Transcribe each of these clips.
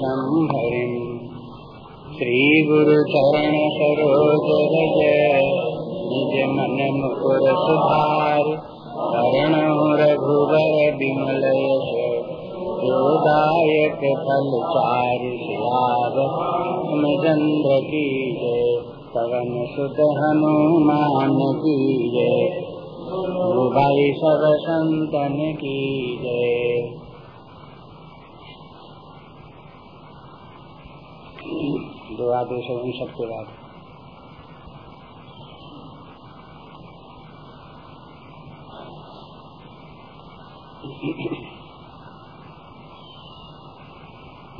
विश्वम्भरिम् श्रीगुरुचरण सरोज रज निज मन मुकुर सुधार करण रघुबर विमल योदायक फल चार चंद्र की जय पवन सुत हनुमान की जय भाई सब संतन की जय दो आदेश है उन सबके बाद।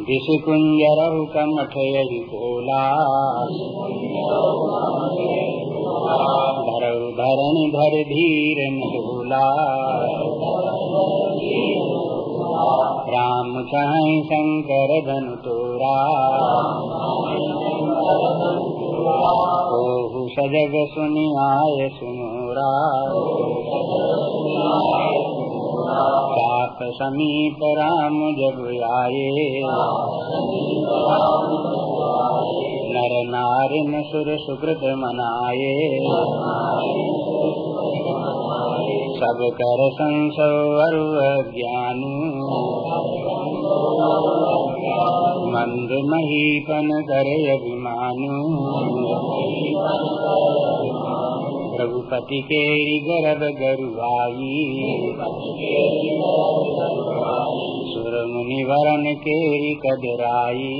दिश कुंजरहु कमठ यही बोला धरऊ धरण धर धीर मधुला राम चाहे शंकर धन तोरा। ओहु सजग सुनि सुनोरा सात समीप राम जब आए नर नारिन सुर सुकृत मनाये सब कर संसवर ज्ञानु मंद महीपन करे अभिमानु रघुपति के गर्भ गरुआई सुर मुनि वरण के कदराई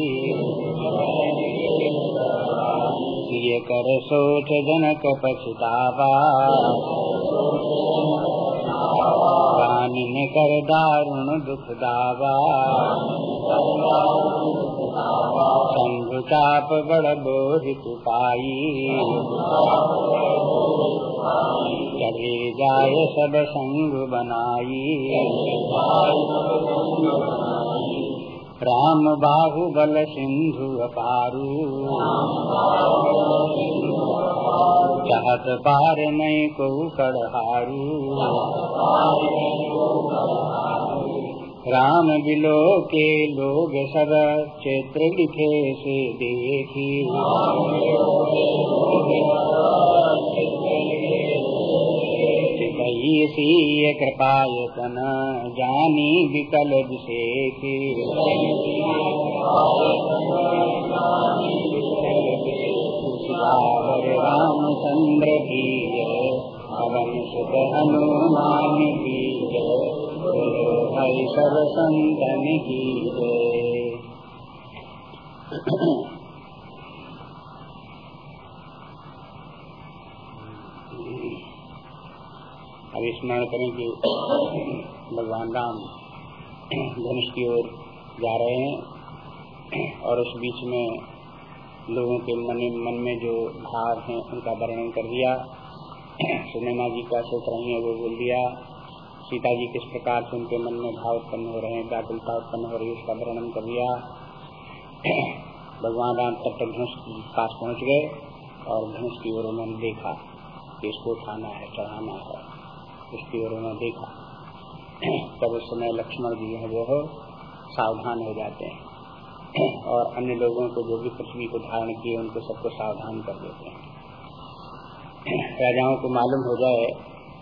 ये कर सोच जनक पछतावा कानिन कर दारुण दुख दावा। शंभु चाप बड़ बोहित पाई। चढ़े जाय सब संग बनाई। राम बाहु बल सिंधु अपारू। चाहत पार नहीं को कड़हारू राम बिलो के लोग सब क्षेत्र लिखे से देखी। सी कृपायतन जानी विकल विशेष। रामचंद्र की पवन सुत हनुमान की जय संतन की अब स्मरण करें कि भगवान राम धनुष की ओर जा रहे हैं और उस बीच में लोगों के मन मन में जो भाव हैं, उनका वर्णन कर दिया। सुनैना जी का सोच रही है, वो बोल दिया, सीता जी किस प्रकार से उनके मन में भाव उत्पन्न हो रहे हैं, व्याकुलता उत्पन्न हो रही है, उसका वर्णन कर दिया। भगवान राम तब तक धनुष पास पहुँच गए और धनुष की ओर उन्होंने देखा कि इसको उठाना है, चढ़ाना है। उसकी ओर उन्होंने देखा। तब उस समय लक्ष्मण जी है, वो सावधान हो जाते हैं। और अन्य लोगों को जो भी पृथ्वी को धारण किए, उनको सबको सावधान कर देते हैं। राजाओं को मालूम हो जाए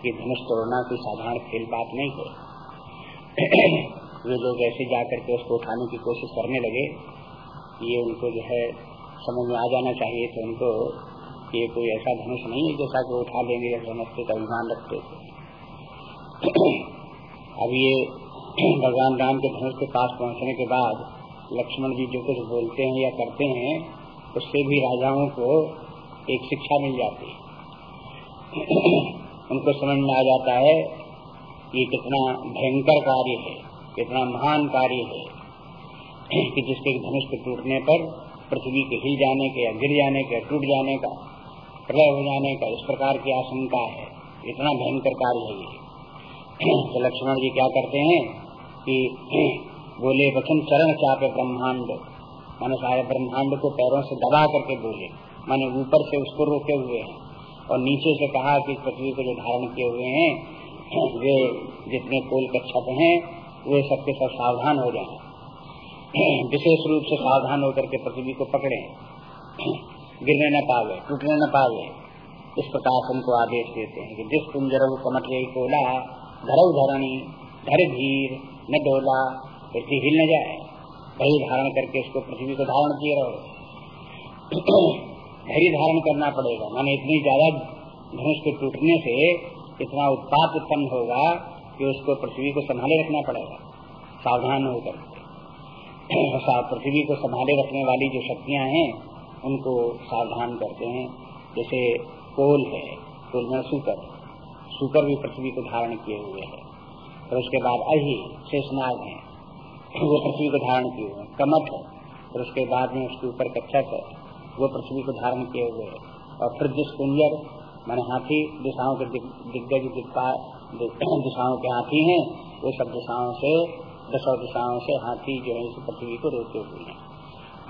कि धनुष तोड़ना कोई साधारण खेल बात नहीं है। वे लोग ऐसे जाकर के उसको उठाने की कोशिश करने लगे ये उनको जो है, समझ में आ जाना चाहिए तो उनको ये कोई ऐसा धनुष नहीं है जैसा कि उठा लेंगे या समझते का अभिमान रखते थे। अब ये भगवान राम के धनुष के पास पहुँचने के बाद लक्ष्मण जी जो कुछ बोलते हैं या करते हैं, उससे भी राजाओं को एक शिक्षा मिल जाती है। उनको समझ में आ जाता है ये कितना भयंकर कार्य है, कितना महान कार्य है, कि जिसके धनुष के टूटने पर पृथ्वी के हिल जाने के या गिर जाने के टूट जाने का, प्रलय हो जाने का इस प्रकार की आशंका है। इतना भयंकर कार्य है ये। तो लक्ष्मण जी क्या करते हैं कि बोले वचन चरण चापे ब्रह्मांड। माने सारे ब्रह्मांड को पैरों से दबा करके बोले। माने ऊपर से उसको रोके हुए हैं। और नीचे से कहा कि पृथ्वी को जो धारण किए हुए हैं, वे जितने कोल कच्छप हैं, वे सबके सब सावधान हो जाए। विशेष रूप से सावधान होकर के पृथ्वी को पकड़े। गिरने न पावे, टूटने न पावे। इस प्रकार उनको आदेश देते हैं कि जिस कुंजर कमट गई कोला धर धरणी धर धीर न डोला पृथ्वी हिल न जाए। वही धारण करके इसको पृथ्वी को धारण किए रहो। धैर्य धारण करना पड़ेगा। माने इतनी ज़्यादा धनुष के टूटने से इतना उत्पाद उत्पन्न होगा कि उसको पृथ्वी को संभाले रखना पड़ेगा। सावधान होकर। पृथ्वी को संभाले रखने वाली जो शक्तियाँ हैं, उनको सावधान करते हैं। जैसे कोल है, कोल में सुकर। सुकर भी पृथ्वी को धारण किए हुए है। और उसके बाद अही शेषनाग है, वो पृथ्वी को धारण किए हुए कमठ है, और उसके बाद में उसके ऊपर कच्छप है, वो पृथ्वी को धारण किए हुए है। और फिर जिस कुंजर मैंने हाथी, दिशाओं के दिग्गज दिशाओं के हाथी हैं, वो सब दिशाओं से दसों दिशाओं से हाथी जो है पृथ्वी को रोके हुए हैं।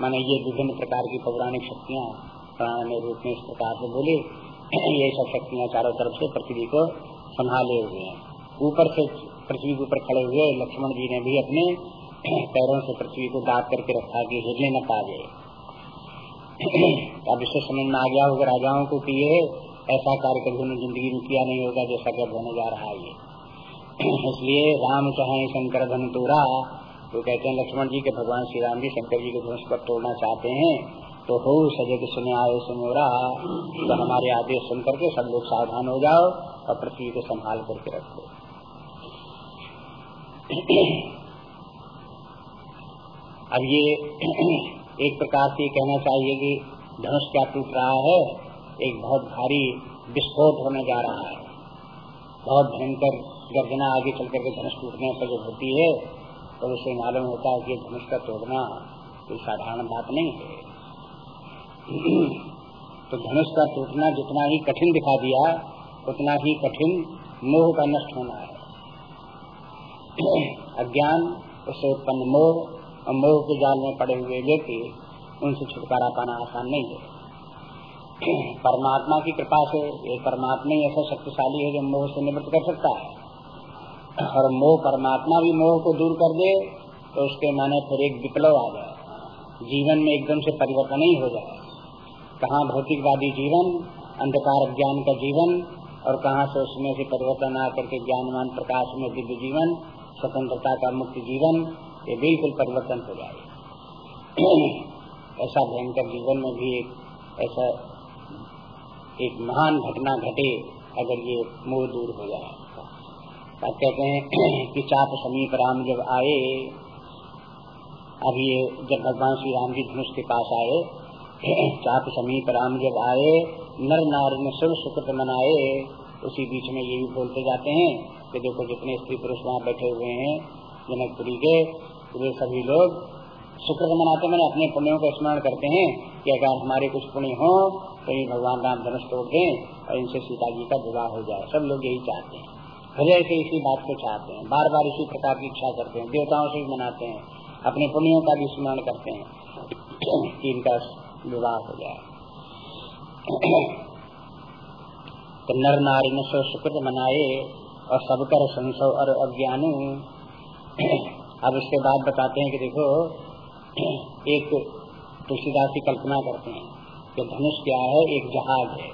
माने ये विभिन्न प्रकार की पौराणिक शक्तियाँ प्राण में रूप में इस प्रकार से बोले ये सब शक्तियाँ चारों तरफ़ से पृथ्वी को संभाले हुए हैं। ऊपर से पृथ्वी के ऊपर खड़े हुए लक्ष्मण जी ने भी अपने पैरों से पृथ्वी को दाग करके रखा कि हिलने न पा गए अब इससे समझ में आ गया होगा, राजाओं को कि ये ऐसा कार्य कभी उन्होंने ज़िंदगी में किया नहीं होगा जैसा कि होने जा रहा है ये। इसलिए राम चाहे शंकर धन तोड़ा तो कहते हैं लक्ष्मण जी के भगवान श्री राम जी शंकर जी के धनुष पर तोड़ना चाहते हैं। तो हो सजे सजग सुने आयो सुनोरा तो हमारे आदेश सुन करके सब लोग सावधान हो जाओ और पृथ्वी को संभाल करके रखो। अब ये एक प्रकार से कहना चाहिए कि धनुष क्या टूट रहा है? एक बहुत भारी विस्फोट होने जा रहा है। बहुत भयंकर गर्जना आगे चल करके धनुष टूटने पर जो होती है तो उसे मालूम होता है कि धनुष का तोड़ना कोई साधारण बात नहीं है। तो धनुष का टूटना जितना ही कठिन दिखा दिया, उतना ही कठिन मोह का नष्ट होना है। अज्ञान उससे उत्पन्न मोह और मोह के जाल में पड़े हुए व्यक्ति उनसे छुटकारा पाना आसान नहीं है। परमात्मा की कृपा से ये परमात्मा ही ऐसा शक्तिशाली है जो मोह से निवृत्त कर सकता है। और मोह परमात्मा भी मोह को दूर कर दे तो उसके माने फिर एक विप्लव आ जाए। जीवन में एकदम से परिवर्तन ही हो जाए। कहाँ भौतिकवादी जीवन, अंधकार ज्ञान का जीवन, और कहाँ से उसमें से परिवर्तन आ करके ज्ञानवान प्रकाश में दिव्य जीवन, स्वतंत्रता का मुक्त जीवन, ये बिल्कुल परिवर्तन हो जाए। ऐसा भयंकर जीवन में भी एक, ऐसा एक महान घटना घटे, अगर ये मोह दूर हो जाए। कहते हैं कि चाप समीप राम जब आए अब ये जब भगवान श्री राम जी धनुष के पास आए चाप समीप राम जब आए, नर नारी ने शिव सुकृत मनाए उसी बीच में ये भी बोलते जाते हैं कि देखो जितने स्त्री पुरुष वहाँ बैठे हुए हैं, जनकपुरी के वे सभी लोग शुक्र मनाते मैंने अपने पुण्यों का स्मरण करते हैं कि अगर हमारे कुछ पुण्य हो तो ये भगवान राम धनुष तोड़ दें और इनसे सीता जी का विवाह हो जाए। सब लोग यही चाहते हैं। हृदय से इसी बात को चाहते हैं। बार बार इसी प्रकार की इच्छा करते हैं। देवताओं से भी मनाते हैं। अपने पुण्यों का भी स्मरण करते हैं कि इनका विवाह हो जाए तो नर नारी ने सुकृत मनाए और सबकर संसव और अज्ञानु। अब इसके बाद बताते हैं कि देखो, एक तुलसीदास की कल्पना करते हैं कि धनुष क्या है? एक जहाज़ है।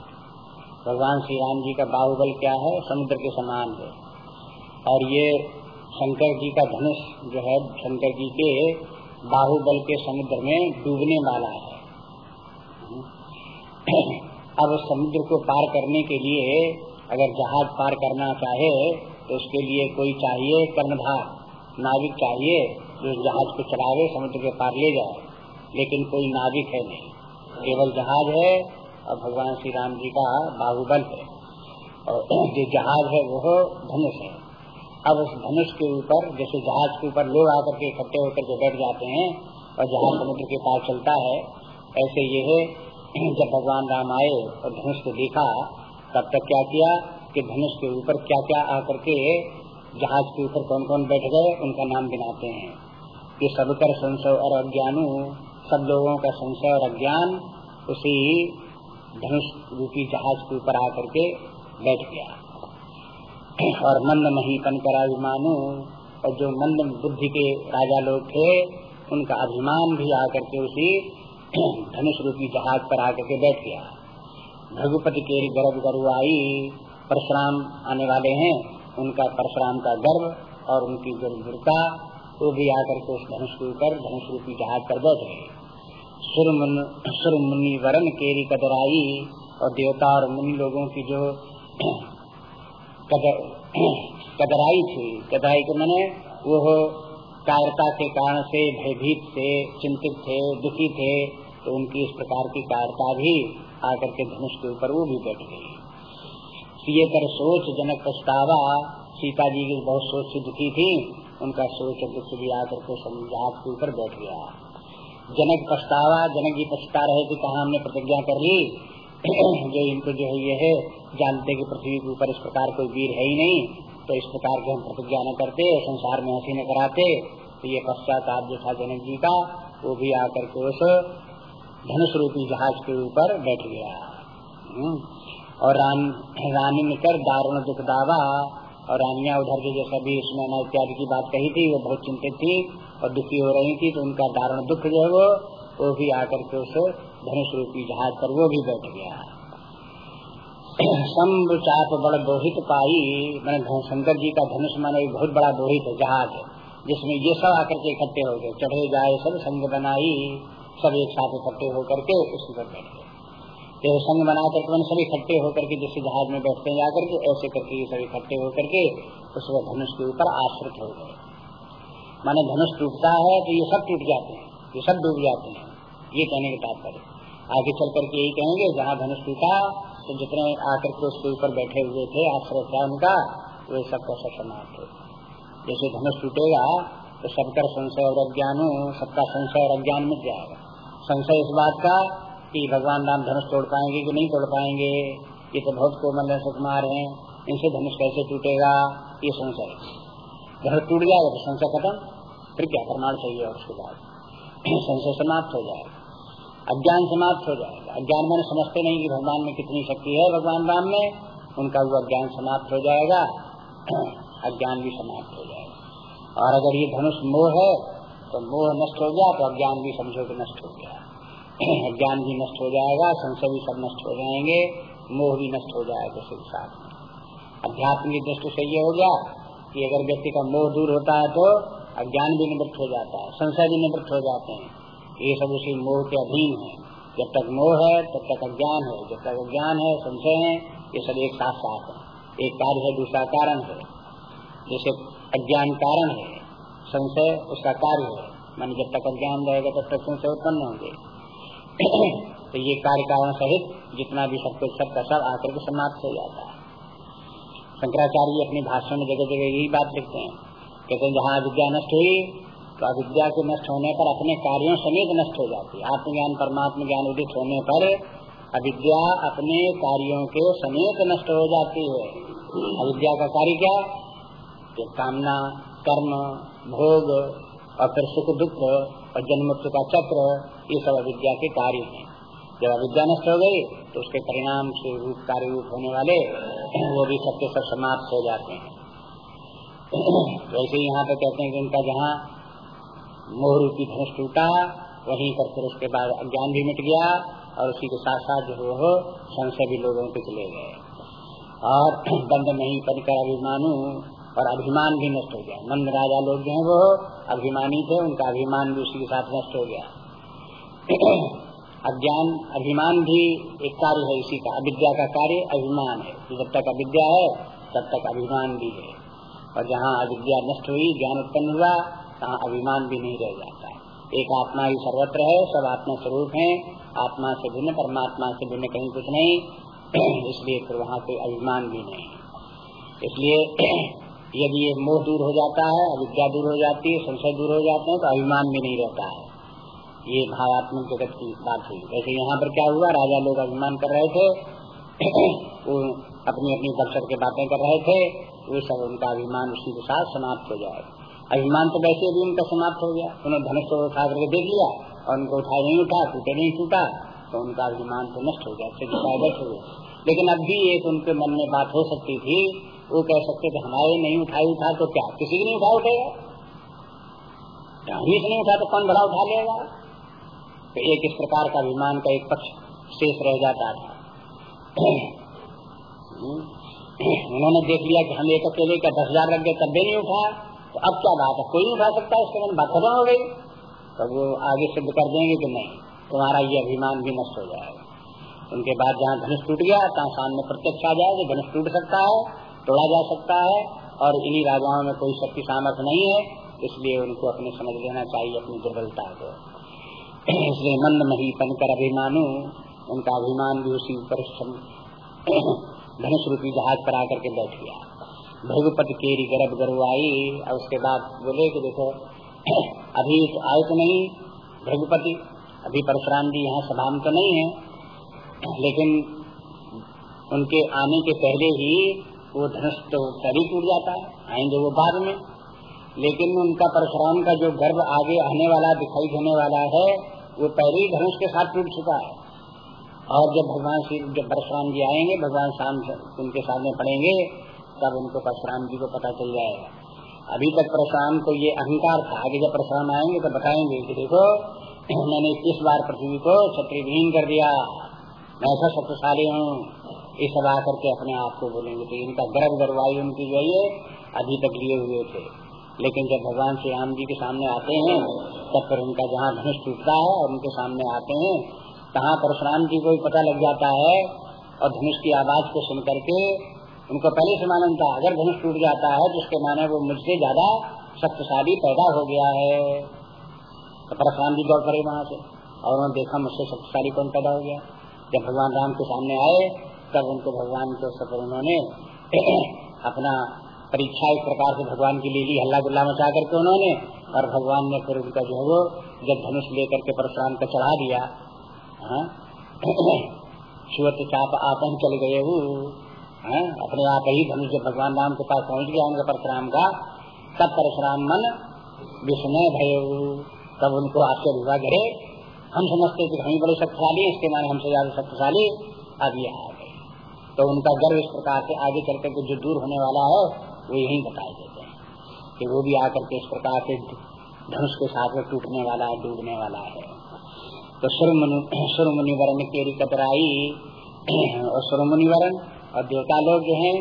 भगवान श्री राम जी का बाहुबल क्या है? समुद्र के समान है। और ये शंकर जी का धनुष जो है, शंकर जी के बाहुबल के समुद्र में डूबने वाला है। अब समुद्र को पार करने के लिए अगर जहाज़ पार करना चाहे तो उसके लिए कोई चाहिए कर्णधार? नाविक चाहिए जो जहाज़ को चलावे, समुद्र के पार ले जाए। लेकिन कोई नाविक है नहीं। केवल जहाज़ है और भगवान श्री राम जी का बाहुबल है। और जो जहाज़ है, वो धनुष है। अब उस धनुष के ऊपर, जैसे जहाज़ के ऊपर लोग आकर के इकट्ठे होकर के बैठ जाते हैं और जहाज़ समुद्र के पास चलता है ऐसे ये है, जब भगवान राम आए और धनुष को देखा, तब तक क्या किया कि धनुष के ऊपर क्या क्या आकर के जहाज़ के ऊपर कौन कौन बैठ गए, उनका नाम गिनाते हैं। कि सबकर संशय और अज्ञानु, सब लोगों का संशय और अज्ञान, उसी धनुष रूपी जहाज़ के ऊपर आकर के बैठ गया। और मंद महीपन करा मानो, और जो मंद बुद्धि के राजा लोग थे, उनका अभिमान भी आकर के उसी धनुष रूपी जहाज़ पर आकर के बैठ गया। भगुपति के गर्भ गरुआई परशुराम आने वाले हैं। उनका परशुराम का गर्भ और उनकी दुर्गा वो भी आकर के उस धनुष के ऊपर धनुष रूपी जहाज़ पर बैठ गए। सुर मुनि वरण केरी कदराई और देवता और मुनि लोगों की जो कदर, कदराई थी कदराई के मैंने वो कायरता के कारण से, भयभीत से, चिंतित थे, दुखी थे तो उनकी इस प्रकार की कायरता भी आकर के धनुष के ऊपर वो भी बैठ गई। सीए कर सोच जनक पछतावा, सीता जी की बहुत सोच से दुखी थी, उनका सोच और दुख भी आकर के जहाज़ के ऊपर बैठ गया। जनक पछतावा, जनक जी पछता रहे थे कहा हमने प्रतिज्ञा कर ली। जो इनको जो है, ये है, जानते कि पृथ्वी के ऊपर इस प्रकार कोई वीर है ही नहीं। तो इस प्रकार के हम प्रतिज्ञा न करते संसार में हँसी न कराते तो ये पश्चाताप जो था जनक जी का वो भी आकर के उस धनुष रूपी जहाज़ के ऊपर बैठ गया हम्म। और रान, रानी ने कर दारुण दुख दावा और रानिया उधर के जैसा भी इसमें इत्यादि की बात कही थी वो बहुत चिंतित थी और दुखी हो रही थी तो उनका दारुण दुख जो है वो वो भी आकर के उस धनुष रूपी जहाज़ पर वो भी बैठ गया शंभ चाप बड़ बोहित पाई मैंने शंकर जी का धनुष माने बहुत बड़ा बोहित जहाज़ है। जिसमें ये सब आकर के इकट्ठे हो गए। चढ़े जाए, सब संग बनाई, सब एक साथ इकट्ठे होकर के उसी पर बैठ गए संग बना करके सब इकट्ठे होकर के जिस जहाज़ में बैठते हैं, जाकर के ऐसे करके ये सब इकट्ठे होकर के उस धनुष के ऊपर आश्रित हो गए। माने धनुष टूटता है तो ये सब टूट जाते हैं। ये सब डूब जाते हैं। ये कहने के तात्पर्य आगे चल करके यही कहेंगे, जहाँ धनुष टूटा तो जितने आकर के उसके ऊपर बैठे हुए थे आश्रय था उनका वे सब कैसा समाप्त हो जैसे धनुष टूटेगा तो सबका संशय और अज्ञान सबका संशय और अज्ञान मिट जाएगा। संशय इस बात का कि भगवान राम धनुष तोड़ पाएँगे कि नहीं तोड़ पाएँगे, ये तो बहुत कोमल है सुकुमार है, इनसे धनुष कैसे टूटेगा, ये संशय धनुष टूट जाएगा तो संशय खत्म, फिर क्या प्रमाण चाहिए उसके बाद। संशय समाप्त हो जाएगा। अज्ञान समाप्त हो जाएगा। अज्ञान मैंने समझते नहीं कि भगवान में कितनी शक्ति है, भगवान राम में, उनका वो अज्ञान समाप्त हो जाएगा, अज्ञान भी समाप्त हो जाएगा। और अगर ये धनुष मोह है तो मोह नष्ट हो गया तो अज्ञान भी समझो कि नष्ट हो गया। अज्ञान भी नष्ट हो जाएगा, संशय भी सब नष्ट हो जाएँगे, मोह भी नष्ट हो जाएगा उसी साथ। में अध्यात्म की दृष्टि से ये हो गया कि अगर व्यक्ति का मोह दूर होता है तो अज्ञान भी निवृत्त हो जाता है, संशय भी निवृत्त हो जाते हैं। ये सब उसी मोह के अधीन है। जब तक मोह है, तब तक अज्ञान है। जब तक अज्ञान है संशय है, ये सब एक साथ साथ है। एक कार्य है, दूसरा कारण है। जैसे अज्ञान कारण है, संशय उसका कार्य है। मान जब तक अज्ञान रहेगा, तब तक संशय उत्पन्न होंगे। तो ये कार्य कारण सहित जितना भी सब कुछ, सबका सब आकर के समाप्त हो जाता है। शंकराचार्य अपने भाषण में जगह जगह यही बात लिखते हैं। कहते हैं, जहाँ अविद्या नष्ट हुई तो अविद्या के नष्ट होने पर अपने कार्यों समेत नष्ट हो जाती है। आत्मज्ञान, परमात्म ज्ञान उदित होने पर अविद्या अपने कार्यों के समेत नष्ट हो जाती है। अविद्या का कार्य क्या? कामना, कर्म, भोग और फिर सुख, दुख और जन्म का चक्र, ये सब अविद्या के कार्य है। जब अविद्या नष्ट हो गई तो उसके परिणाम से रूप कार्य रूप होने वाले वो भी सबके सब समाप्त हो जाते हैं। वैसे यहाँ पे कहते हैं कि उनका जहाँ मोह रूपी धनुष टूटा, वहीं पर फिर उसके बाद अज्ञान भी मिट गया और उसी के साथ साथ जो हो संशय भी लोगों के चले गए। और बंद नहीं पढ़कर अभिमानू और अभिमान भी नष्ट हो गया। नंद राजा लोग जो है वो अभिमानी थे, उनका अभिमान भी उसी के साथ नष्ट हो गया। अज्ञान, अभिमान भी एक कार्य है इसी का। अविद्या का कार्य अभिमान है। जब तक अविद्या है, तब तक अभिमान भी है। और जहाँ अविद्या नष्ट हुई, ज्ञान उत्पन्न हुआ तहाँ अभिमान भी नहीं रह जाता है। एक आत्मा ही सर्वत्र है, सब आत्मा स्वरूप है। आत्मा से भिन्न, परमात्मा से भिन्न कहीं कुछ नहीं। इसलिए फिर वहाँ कोई अभिमान भी नहीं इसलिए यदि ये मोह दूर हो जाता है, अविद्या दूर हो जाती है, संशय दूर हो जाते हैं तो अभिमान भी नहीं रहता है। ये भावात्मक जगत की बात हुई। वैसे यहाँ पर क्या हुआ? राजा लोग अभिमान कर रहे थे। वो अपनी अपनी दक्षर के बातें कर रहे थे। वो सब उनका अभिमान उसी के साथ समाप्त हो जाए। अभिमान तो वैसे भी उनका समाप्त हो गया। उन्होंने धनुष को उठा करके देख लिया और उनको उठाए नहीं उठा, टूटे नहीं टूटा तो उनका अभिमान तो नष्ट हो गया अच्छे बैठे हुए। लेकिन अब भी एक उनके मन में बात हो सकती थी, वो कह सकते थे, हमारे नहीं उठाई उठा तो क्या? किसी की नहीं उठा उठेगा। नहीं उठा तो कौन बड़ा उठा लेगा? तो एक इस प्रकार का अभिमान का एक पक्ष शेष रह जाता था। उन्होंने देख लिया कि हम एक अकेले का दस हज़ार लग गए तब भी नहीं उठा। तो अब क्या बात है? कोई नहीं उठा सकता इसके बाद बात खत्म हो गई। तो वो आगे सिद्ध कर देंगे कि नहीं, तुम्हारा ये अभिमान भी नष्ट हो जाएगा। उनके बाद जहाँ धनुष टूट गया, तहाँ सामने प्रत्यक्ष आ जाए धनुष टूट सकता है, तोड़ा जा सकता है, और इन्हीं राजाओं में कोई शक्ति सामर्थ्य नहीं है, इसलिए उनको अपने समझ लेना चाहिए, अपनी दुर्बलता को। इसलिए मंद मही बनकर अभिमानु, उनका अभिमान भी उसी पर धनुष रूपी जहाज़ पर आकर के बैठ गया। भगुपति केरी गर्भ गरुआई। और उसके बाद बोले कि देखो, अभी तो आए तो नहीं भृगुपति, अभी परशुराम जी यहाँ सभा में तो नहीं है। लेकिन उनके आने के पहले ही वो धनुष तो तभी टूट जाता है, आएँगे वो बाद में। लेकिन उनका परशुराम का जो गर्भ आगे आने वाला, दिखाई देने वाला है, वो पहले ही धनुष के साथ टूट चुका है। और जब भगवान श्री, जब परशुराम जी आएँगे, भगवान शाम उनके सामने पड़ेंगे तब उनको परशुराम जी को पता चल जाएगा। अभी तक परशुराम को ये अहंकार था। आगे जब परशुराम आएँगे तो बताएँगे कि देखो, मैंने इस बार पृथ्वी को छत्रीविहीन कर दिया। मैं ऐसा शक्तिशाली हूँ। ये सब आकर के अपने आप को बोलेंगे। तो इनका गर्व गर्वायु उनकी जो है अभी तक लिए हुए थे। लेकिन जब भगवान श्री राम जी के सामने आते हैं, तब फिर उनका जहाँ धनुष टूटता है और उनके सामने आते हैं, तहाँ परशुराम जी को भी पता लग जाता है और धनुष की आवाज़ को सुन करके उनको पहले से मालूम था अगर धनुष टूट जाता है तो उसके माने वो मुझसे ज़्यादा शक्तिशाली पैदा हो गया है। तो परशुराम जी दौड़ पड़े वहाँ से और उन्होंने देखा मुझसे शक्तिशाली कौन पैदा हो गया। जब भगवान राम के सामने आए तब उनको भगवान के सफ़र उन्होंने अपना परीक्षा इस प्रकार से भगवान की ले ली हल्ला गुल्ला मचा करके उन्होंने और भगवान ने फिर उनका जो है वो जब धनुष लेकर के परशुराम का चढ़ा दिया हाँ, चाप आप चल गए हाँ, अपने आप ही धनुष जब भगवान राम के पास पहुँच गया उनका परशुराम का तब परशुराम मन विस्मय भय तब उनको आश्चर्य हुआ घरे हम समझते कि हम बड़े शक्तिशाली इसके माने हमसे ज़्यादा शक्तिशाली अब ये आ गए। तो उनका गर्व इस प्रकार से आगे चल करके जो दूर होने वाला है वो यही बताए देते हैं कि वो भी आकर के इस प्रकार से धनुष के साथ में टूटने वाला है डूबने वाला है। तो सुरमुनि वरण केरी कतराई और सुरमुनि वरण और देवता लोग जो है,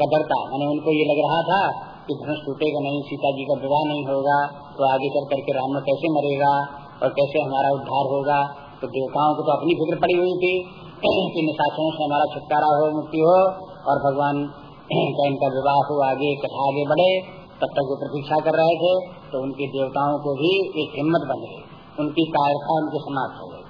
कदरता। मैंने उनको ये लग रहा था कि धनुष टूटेगा नहीं, सीता जी का विवाह नहीं होगा तो आगे चल करके रावण कैसे मरेगा और कैसे हमारा उद्धार होगा? तो देवताओं को तो अपनी फ़िक्र पड़ी हुई थी कि निशाचरों से हमारा छुटकारा हो, मुक्ति हो, और भगवान का इनका विवाह हो, आगे कथा आगे बढ़े, तब तक वो प्रतीक्षा कर रहे थे तो उनके देवताओं को भी एक हिम्मत बन गई। उनकी कायरता उनके समाप्त हो गई।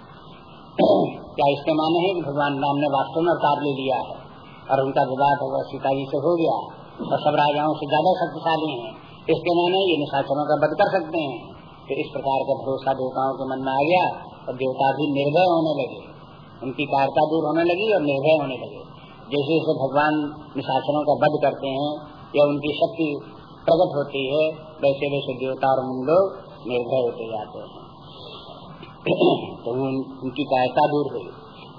क्या इसके माने है भगवान राम ने वास्तव में अवतार ले लिया है? और उनका विवाह भगवान सीता जी से हो गया। और सब राजाओं से ज़्यादा शक्तिशाली है। इसके माने ये निशाचरों का बद कर सकते हैं। तो इस प्रकार का भरोसा देवताओं के मन में आ गया और देवता भी निर्भय होने लगे। उनकी कारता दूर होने लगी और निर्भय होने लगे। जैसे जैसे भगवान निशाचरों का वध करते हैं या उनकी शक्ति प्रकट होती है वैसे वैसे देवता और उन लोग निर्भय होते जाते हैं। तो उन, उनकी कायरता दूर हुई।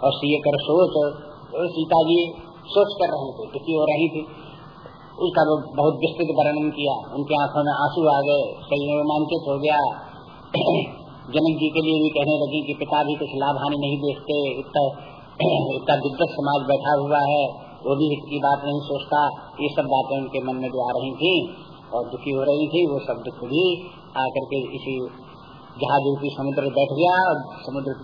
और सीए कर सोच सीता जी सोच कर रहे थे दुखी हो रही थी। उसका बहुत विस्तृत वर्णन किया। उनके आँखों में आँसू आ गए सही रोमांचित हो गया। जनक जी के लिए भी कहने लगी कि पिता भी कुछ लाभ हानि नहीं देखते, इतना इतना समाज बैठा हुआ है, वो भी इसकी बात नहीं सोचता। ये सब बातें उनके मन में जो आ रही थी और दुखी हो रही थी। वो सब दुख भी आकर के इसी जहाज़ रूपी समुद्र बैठ गया और समुद्र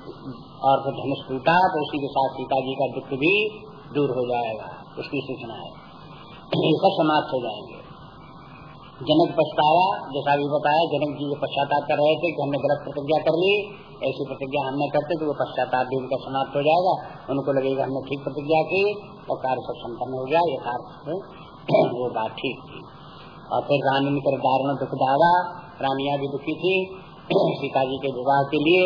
और धनुष टूटा तो उसी के साथ सीता जी का दुख भी दूर हो जाएगा, उसकी सूचना है। सब समाप्त हो जाएँगे। जनक पछतावा जैसा भी बताया, जनक जी पश्चाताप कर रहे थे कि हमने गलत प्रतिज्ञा कर ली, ऐसी प्रतिज्ञा हम करते तो वो पश्चाताप भी उनका समाप्त हो जाएगा। उनको लगेगा हमने ठीक प्रतिज्ञा की, और कार्य सब संपन्न हो गया, यथार्थ वो बात ठीक थी। और फिर रानी कर दारुण दुख दावा रानिया भी दुखी थी, सीता जी के विवाह के लिए।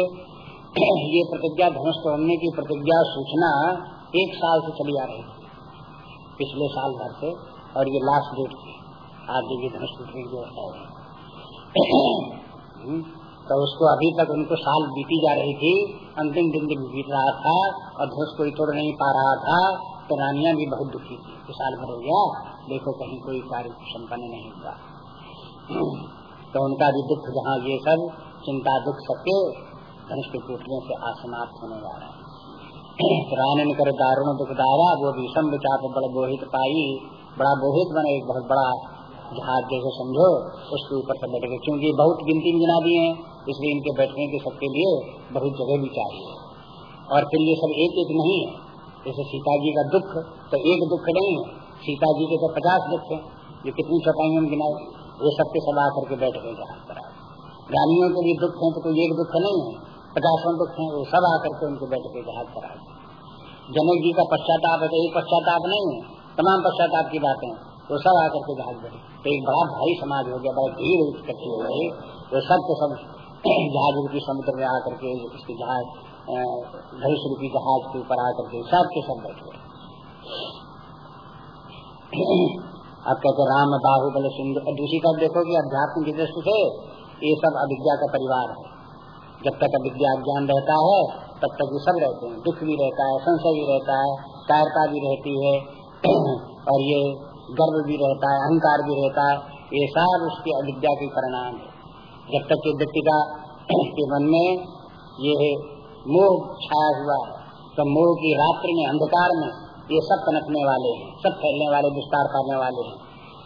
ये प्रतिज्ञा धनुष तोड़ने की प्रतिज्ञा, सूचना एक साल से चली आ रही थी, पिछले साल भर से, और ये लास्ट डेट थी। आज ये धनुष टूटने की व्यवस्था तो उसको अभी तक उनको साल बीती जा रही थी, अंतिम दिन दिन बीत रहा था, और धनुष कोई तोड़ नहीं पा रहा था तो रानिया भी बहुत दुखी थी। साल भर हो गया, देखो कहीं कोई कार्य संपन्न नहीं हुआ तो उनका भी दुख, जहाँ ये सब, चिंता दुख सबके धनुष के टूटने से असमाप्त होने जा रहा है। रानन कर दारुण दुख दावा, वो विषम विचाप बड़ा बोहित पाई, बड़ा बोहित बने, एक बहुत बड़ा जहाज़ जैसे समझो, उसके ऊपर सब बैठे। क्योंकि बहुत गिनती गिना भी है, इसलिए इनके बैठने के सबके लिए बहुत जगह भी चाहिए। और फिर ये सब एक एक नहीं है। जैसे सीता जी का दुख तो एक दुख नहीं है। सीता जी के तो पचास दुख है, ये कितनी चौपाइयों में गिनाए वो सबके सब आकर के बैठ गए जहाज़ पर। रानियों के भी दुख है तो कोई एक दुख नहीं है। पचासों दुख है वो सब आकर के उनको बैठ के जहाज़ पर जनक जी का पश्चाताप है तो एक पश्चाताप नहीं है, तमाम पश्चाताप की बातें वो सब आकर के जहाज़ बैठे तो एक बड़ा भारी समाज हो गया, बड़ा भीड़ इकट्ठी हो गई। वो सब के सब जहाज़ रूपी समुद्र में आकर के उसके जहाज़ धनुष रूपी जहाज़ के ऊपर आकर के सब के सब बैठ गए। अब कहते राम बाहुबल सिंधु, दूसरी तरफ़ देखो कि अध्यात्म की दृष्टि से ये सब अविद्या का परिवार है। जब तक अविद्या ज्ञान रहता है, तब तक ये सब रहते हैं। दुख भी रहता है, संशय भी रहता है कायरता भी रहती है, और ये गर्व भी रहता है, अहंकार भी रहता है, ये सब उसकी अविद्या के परिणाम है। जब तक ये व्यक्ति का के मन में ये मोह छाया हुआ है तो मोह की रात्रि में, अंधकार में ये सब पनपने वाले हैं, सब फैलने वाले, विस्तार करने वाले हैं।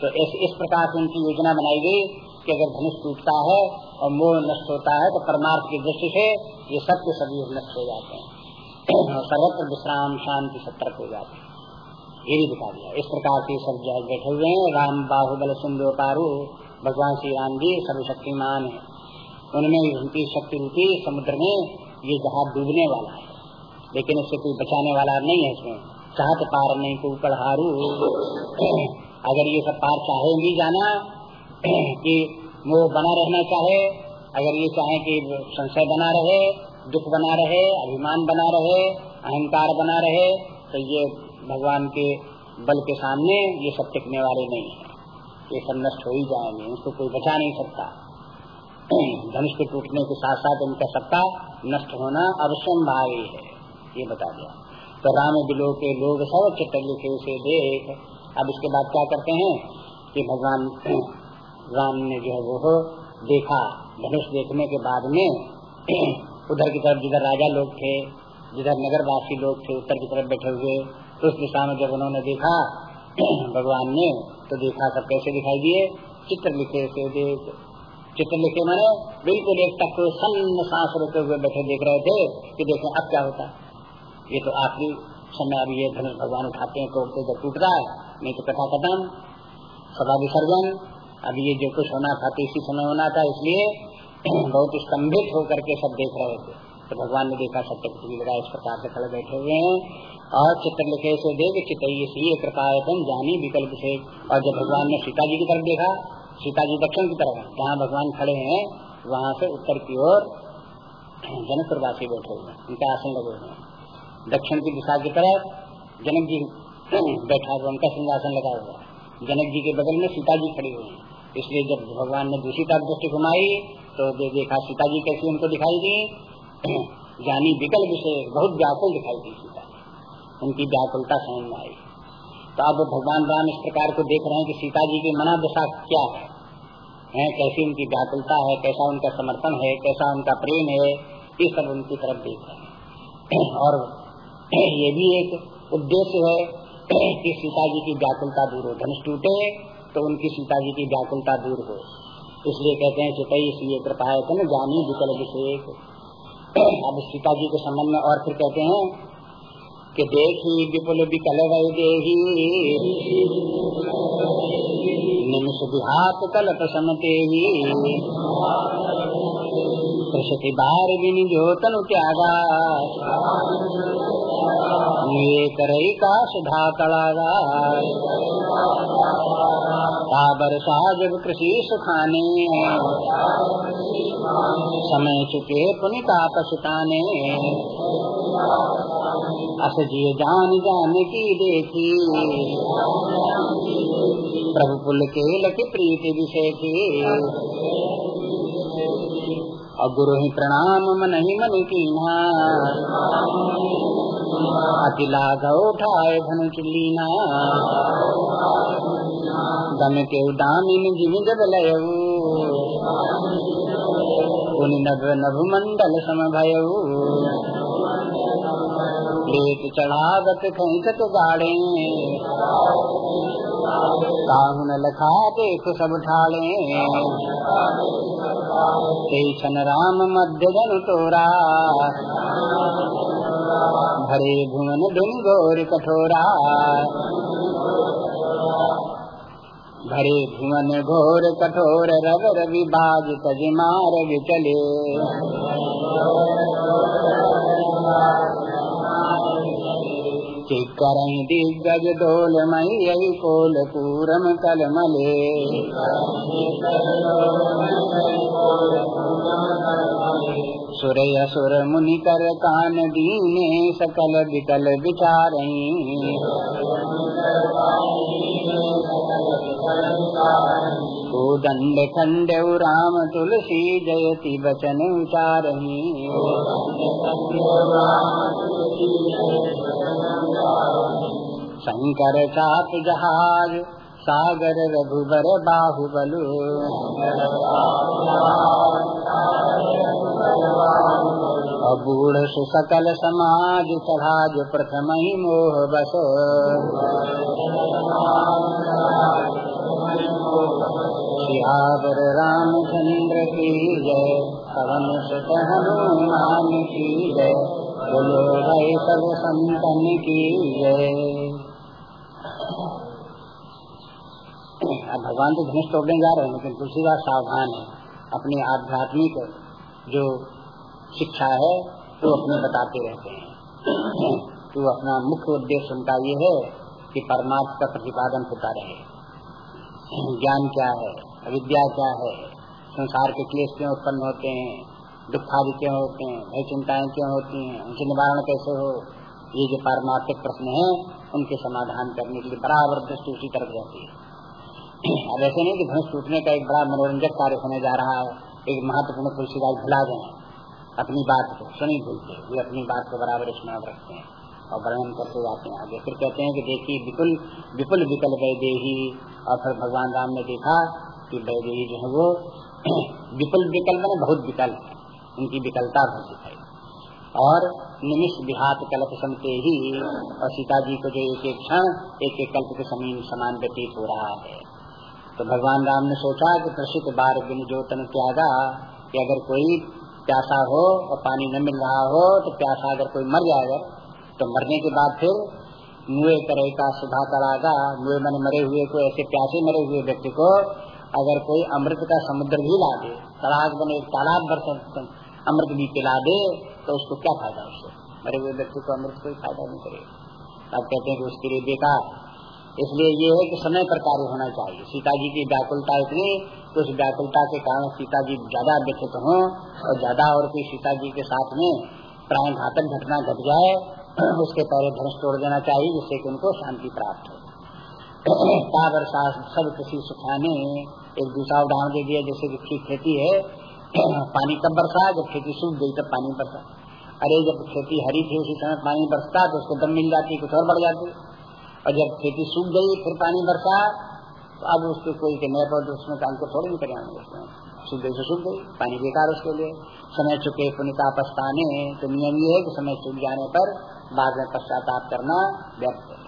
तो इस इस प्रकार से उनकी योजना बनाई गई कि अगर धनुष टूटता है और मोह नष्ट होता है तो परमार्थ की दृष्टि से ये सब के सभी नष्ट हो जाते हैं। और सर्वत्र विश्राम, शांति सतर्क हो जाते हैं। ये भी दिखा दिया। इस प्रकार से सब जहाज़ बैठे हुए हैं, राम, बाहुबल, सिंधु पारू भगवान श्री राम जी सर्वशक्तिमान है। उनमें उनकी शक्ति रूपी समुद्र में ये जहाज़ डूबने वाला है। लेकिन इससे कोई बचाने वाला नहीं है इसमें। चाहत पार नहीं को ऊपर हारू। अगर ये सब पार चाहे भी जाना कि वो बना रहना चाहे, अगर ये चाहे कि संशय बना रहे, दुख बना रहे, अभिमान बना रहे, अहंकार बना रहे तो ये भगवान के बल के सामने ये सब टिकने वाले नहीं है। ये सब नष्ट हो ही जाएँगे उनको कोई बचा नहीं सकता। धनुष के टूटने के साथ साथ उनका सत्ता नष्ट होना अवश्यंभावी है, ये बता दिया। तो राम बिलो के लोग सब चित्र लिखे से देख। अब इसके बाद क्या करते हैं कि भगवान राम ने जो है वो देखा। धनुष देखने के बाद में उधर की तरफ़ जिधर राजा लोग थे, जिधर नगरवासी लोग थे, उत्तर की तरफ़ बैठे हुए तो उस दिशा में जब उन्होंने देखा, भगवान ने तो देखा सब कैसे दिखाई दिए? चित्र लिखे से देख। चित्र लिखे मैंने बिल्कुल एक तक सन्न सांस रोते हुए बैठे देख रहे थे कि देखें अब क्या होता। ये तो आखिरी समय अब ये धनुष भगवान उठाते हैं, तोड़ते जब टूट रहा है, नहीं तो कथा खत्म। सभा विसर्जन अब ये जो कुछ होना था तो इसी समय होना था, इसलिए बहुत स्तंभित होकर के सब देख रहे थे। तो भगवान ने देखा सत्य लगा इस प्रकार से खड़े बैठे हुए हैं। और चित्र लिखे से देव चितई कृपायतन जानी विकल्प से। और जब भगवान ने सीता जी की तरफ़ देखा, सीता जी दक्षिण की तरफ़, जहाँ भगवान खड़े हैं, वहाँ से उत्तर की ओर जनकवासी बैठे हुए उनके आसन लगे हुए हैं। दक्षिण की दिशा की तरफ़ जनक जी बैठा हुआ, उनका सिंहासन लगा हुआ जनक जी के बगल में सीता जी खड़ी हुई इसलिए जब भगवान ने दूसरी तरफ़ दृष्टि घुमाई तो देखा सीता जी कैसी उनको दिखाई दी। जानी विकल विषय बहुत व्याकुल दिखाई दी सीता उनकी व्याकुलता समझ में आई। तो अब भगवान राम इस प्रकार को देख रहे हैं कि सीता जी की मना दशा क्या है? है, कैसी उनकी व्याकुलता है, कैसा उनका समर्थन है, कैसा उनका प्रेम है, ये सब उनकी तरफ़ देख रहे हैं। और ये भी एक उद्देश्य है कि सीता जी की व्याकुलता दूर हो, धनुष टूटे तो उनकी सीता जी की व्याकुलता दूर हो। इसलिए कहते हैं चितई इसलिए कृपा है जानी विकल विषेक। अब सीता जी के संबंध में और फिर कहते हैं कि देखी विपुल विकल देही निमिष विहात कल प्रसमते ही बार जो तनु त्यागा। का सुधा तड़ागा बरसा जब कृषि सुखाने समय चुके पुनिता पशुताने अस जी जान जान की देखी। प्रभु पुल के लकी प्रीति विषय की और गुरु ही प्रणाम मन ही मन की अति लाघव उठाए धनु चिलीना दम के उदामी जिन जब लयऊ। नभ नभ मंडल सम भयऊ। लेट चढ़ावत खैचत गाड़े। काहुन लखा देख सब ठाड़े। छन राम मध्य जन तोरा। भरे भुवन धुन गौर कठोरा। भरे भुवन घोर कठोर रव रवि बाज तजिमार चले चिकरं दिग्गज दोलमयि कोलपूरम कलमले सुर मुनि कर कान दीने सकल विकल विचारई दंड खंड राम तुलसी जयति बचन उचारही। शंकर चाप जहाज़ सागर रघुबर बाहुबलु। अबूढ़ सकल समाज सभाज प्रथम ही मोह बस। सियावर रामचंद्र की जय। पवन सुत हनुमान की जय। बोलो भाई सब संतन की जय। अब भगवान तो धनुष तोड़ने जा रहे हैं, लेकिन तुलसीदास सावधान है। अपनी आध्यात्मिक जो शिक्षा है तो अपने बताते रहते हैं। तो अपना मुख्य उद्देश्य उनका ये है कि परमात्मा का प्रतिपादन होता रहे। ज्ञान क्या है, अविद्या क्या है, संसार के क्लेश क्यों उत्पन्न होते हैं दुखादि क्यों होते हैं, भय चिंताएँ क्यों होती हैं, उनके निवारण कैसे हो, ये जो पारमार्थिक प्रश्न है, उनके समाधान करने के लिए बराबर दृष्टि उसी तरफ़ रहती है। अब ऐसे नहीं कि धनुष टूटने का एक बड़ा मनोरंजक कार्य होने जा रहा है, एक महत्वपूर्ण तुलसीदास भुला गए अपनी बात को, सुनी भूलते वे अपनी बात को बराबर स्मरण रखते हैं और वर्णन करते जाते हैं। आगे फिर कहते हैं कि देखिए, विपुल विपुल विकल वैदेही, और फिर भगवान राम ने देखा कि वैदेही जो है वो विपुल विकल मैंने बहुत विकल है, उनकी विकलता बहुत दिखाई और निमिष विहात कल्प समते ही, और सीता जी को जो एक एक क्षण, एक एक कल्प के समीन समान व्यतीत हो रहा है। तो भगवान राम ने सोचा कि प्रसिद्ध बार बिन जो तन त्यागा कि अगर कोई प्यासा हो और पानी न मिल रहा हो तो प्यासा अगर कोई मर जाएगा तो मरने के बाद फिर मुए तरह का सुधा करागा मुए मन मरे हुए को, ऐसे प्यासे मरे हुए व्यक्ति को अगर कोई अमृत का समुद्र भी ला दे तलाक बने तालाब भर अमृत भी पिला दे तो उसको क्या फ़ायदा उससे? मरे हुए व्यक्ति को अमृत कोई फ़ायदा नहीं करेगा। अब कहते हैं कि उसके लिए बेकार। इसलिए ये है कि समय पर कार्य होना चाहिए। सीता जी की व्याकुलता इतनी तो उस व्याकुलता के कारण सीता जी ज़्यादा व्यथित हो और ज़्यादा और कोई सीता जी के साथ में प्राण घातक घटना घट जाए, उसके पहले धनुष तोड़ देना चाहिए, जिससे कि उनको शांति प्राप्त हो। का वर्षा सब किसी सुखाने एक दूसरा उदाहरण दे दिया, जैसे कि खेती है। पानी कब बरसा? जब खेती सूख गई तब पानी बरसा। अरे, जब खेती हरी थी, उसी समय पानी बरसता तो उसको दम मिल जाती, कुछ और बढ़ जाती। और जब खेती सूख गई, फिर पानी बरसा तो अब उसको कोई के नए पौधे उसमें काम को थोड़ी नहीं करेंगे सूख गई तो सूख गई, पानी बेकार उसके लिए। समय चुके पुनिता पछताने तो नियम ये है कि समय चुक जाने पर बाद में पश्चाताप करना व्यर्थ है।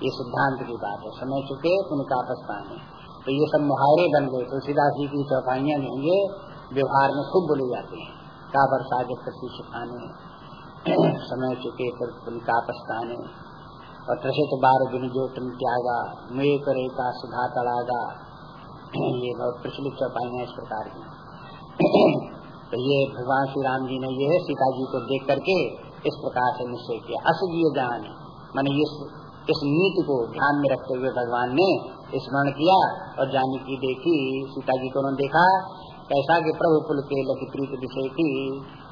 ये सिद्धांत की बात है, समय चुके पुनिता पछताने। तो ये सब मुहावरे बन गए तुलसीदास जी की चौपाइयाँ जो ये व्यवहार में खूब बोली जाती हैं। का बरसा जब कृषि सुखाने समय चुके फिर पुनिता पछताने। और त्रसित बार बिन जो त्यागा मुए करे का सुधा तड़ागा। ये बहुत प्रचलित चौपाइया इस प्रकार की। तो ये भगवान श्री राम जी ने ये सीता जी को देख करके इस प्रकार से निश्चय किया। अस जी जान। मैंने इस इस नीति को ध्यान में रखते हुए भगवान ने स्मरण किया और जानी की देखी। सीता जी को उन्होंने देखा, कैसा कि प्रभु पुल के लख विषय की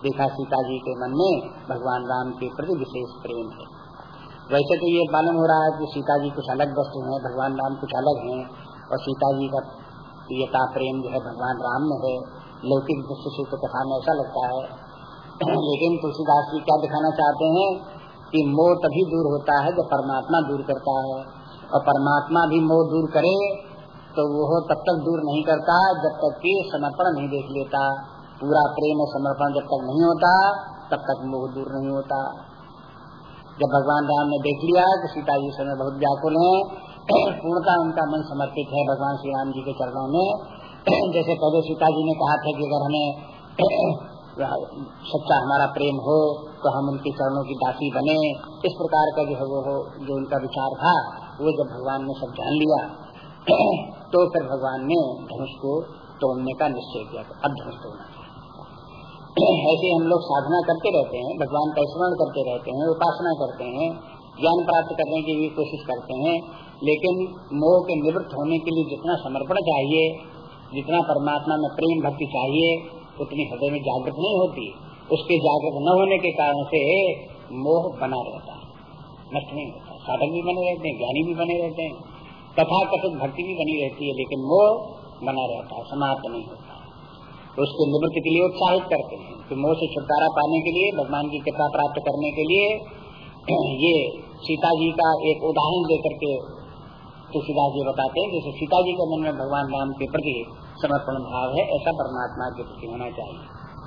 देखा सीता जी के मन में भगवान राम के प्रति विशेष प्रेम है। वैसे तो ये मालूम हो रहा है कि सीता जी कुछ अलग वस्तु हैं, भगवान राम कुछ अलग हैं, और सीता जी का प्रियता प्रेम जो है भगवान राम में है। लौकिक दृष्टि से तो कथा में ऐसा लगता है। लेकिन तुलसीदास जी क्या दिखाना चाहते हैं कि मोह तभी दूर होता है जब परमात्मा दूर करता है। और परमात्मा भी मोह दूर करे तो वो तब तक दूर नहीं करता, जब तक कि समर्पण नहीं देख लेता। पूरा प्रेम समर्पण जब तक नहीं होता, तब तक मोह दूर नहीं होता। जब भगवान राम ने देख लिया कि सीता जी समय बहुत व्याकुल है, पूर्णता उनका मन समर्पित है भगवान श्री राम जी के चरणों में। जैसे पहले सीता जी ने कहा था कि अगर हमें सच्चा हमारा प्रेम हो तो हम उनके चरणों की दासी बने। इस प्रकार का जो है वो, जो उनका विचार था, वो जब भगवान ने सब जान लिया तो फिर भगवान ने धनुष को तोड़ने का निश्चय किया अब धनुष तोड़ना। ऐसे हम लोग साधना करते रहते हैं, भगवान का स्मरण करते रहते हैं, उपासना करते हैं, ज्ञान प्राप्त करने की भी कोशिश करते हैं, लेकिन मोह के निवृत्त होने के लिए जितना समर्पण चाहिए, जितना परमात्मा में प्रेम भक्ति चाहिए, उतनी हृदय में जागृत नहीं होती। उसके जागृत न होने के कारण से मोह बना रहता है, नष्ट नहीं होता। साधक भी बने रहते हैं, ज्ञानी भी बने रहते हैं तथा कथित भक्ति भी बनी रहती है, लेकिन मोह बना रहता है, समाप्त नहीं होता। उसके निवृत्ति के लिए उत्साहित करते हैं। तो मोह से छुटकारा पाने के लिए, भगवान की कृपा प्राप्त करने के लिए, ये सीता जी का एक उदाहरण देकर के तुलसीदास जी बताते हैं, जैसे सीता जी के मन में भगवान राम के प्रति समर्पण भाव है, ऐसा परमात्मा के प्रति होना चाहिए।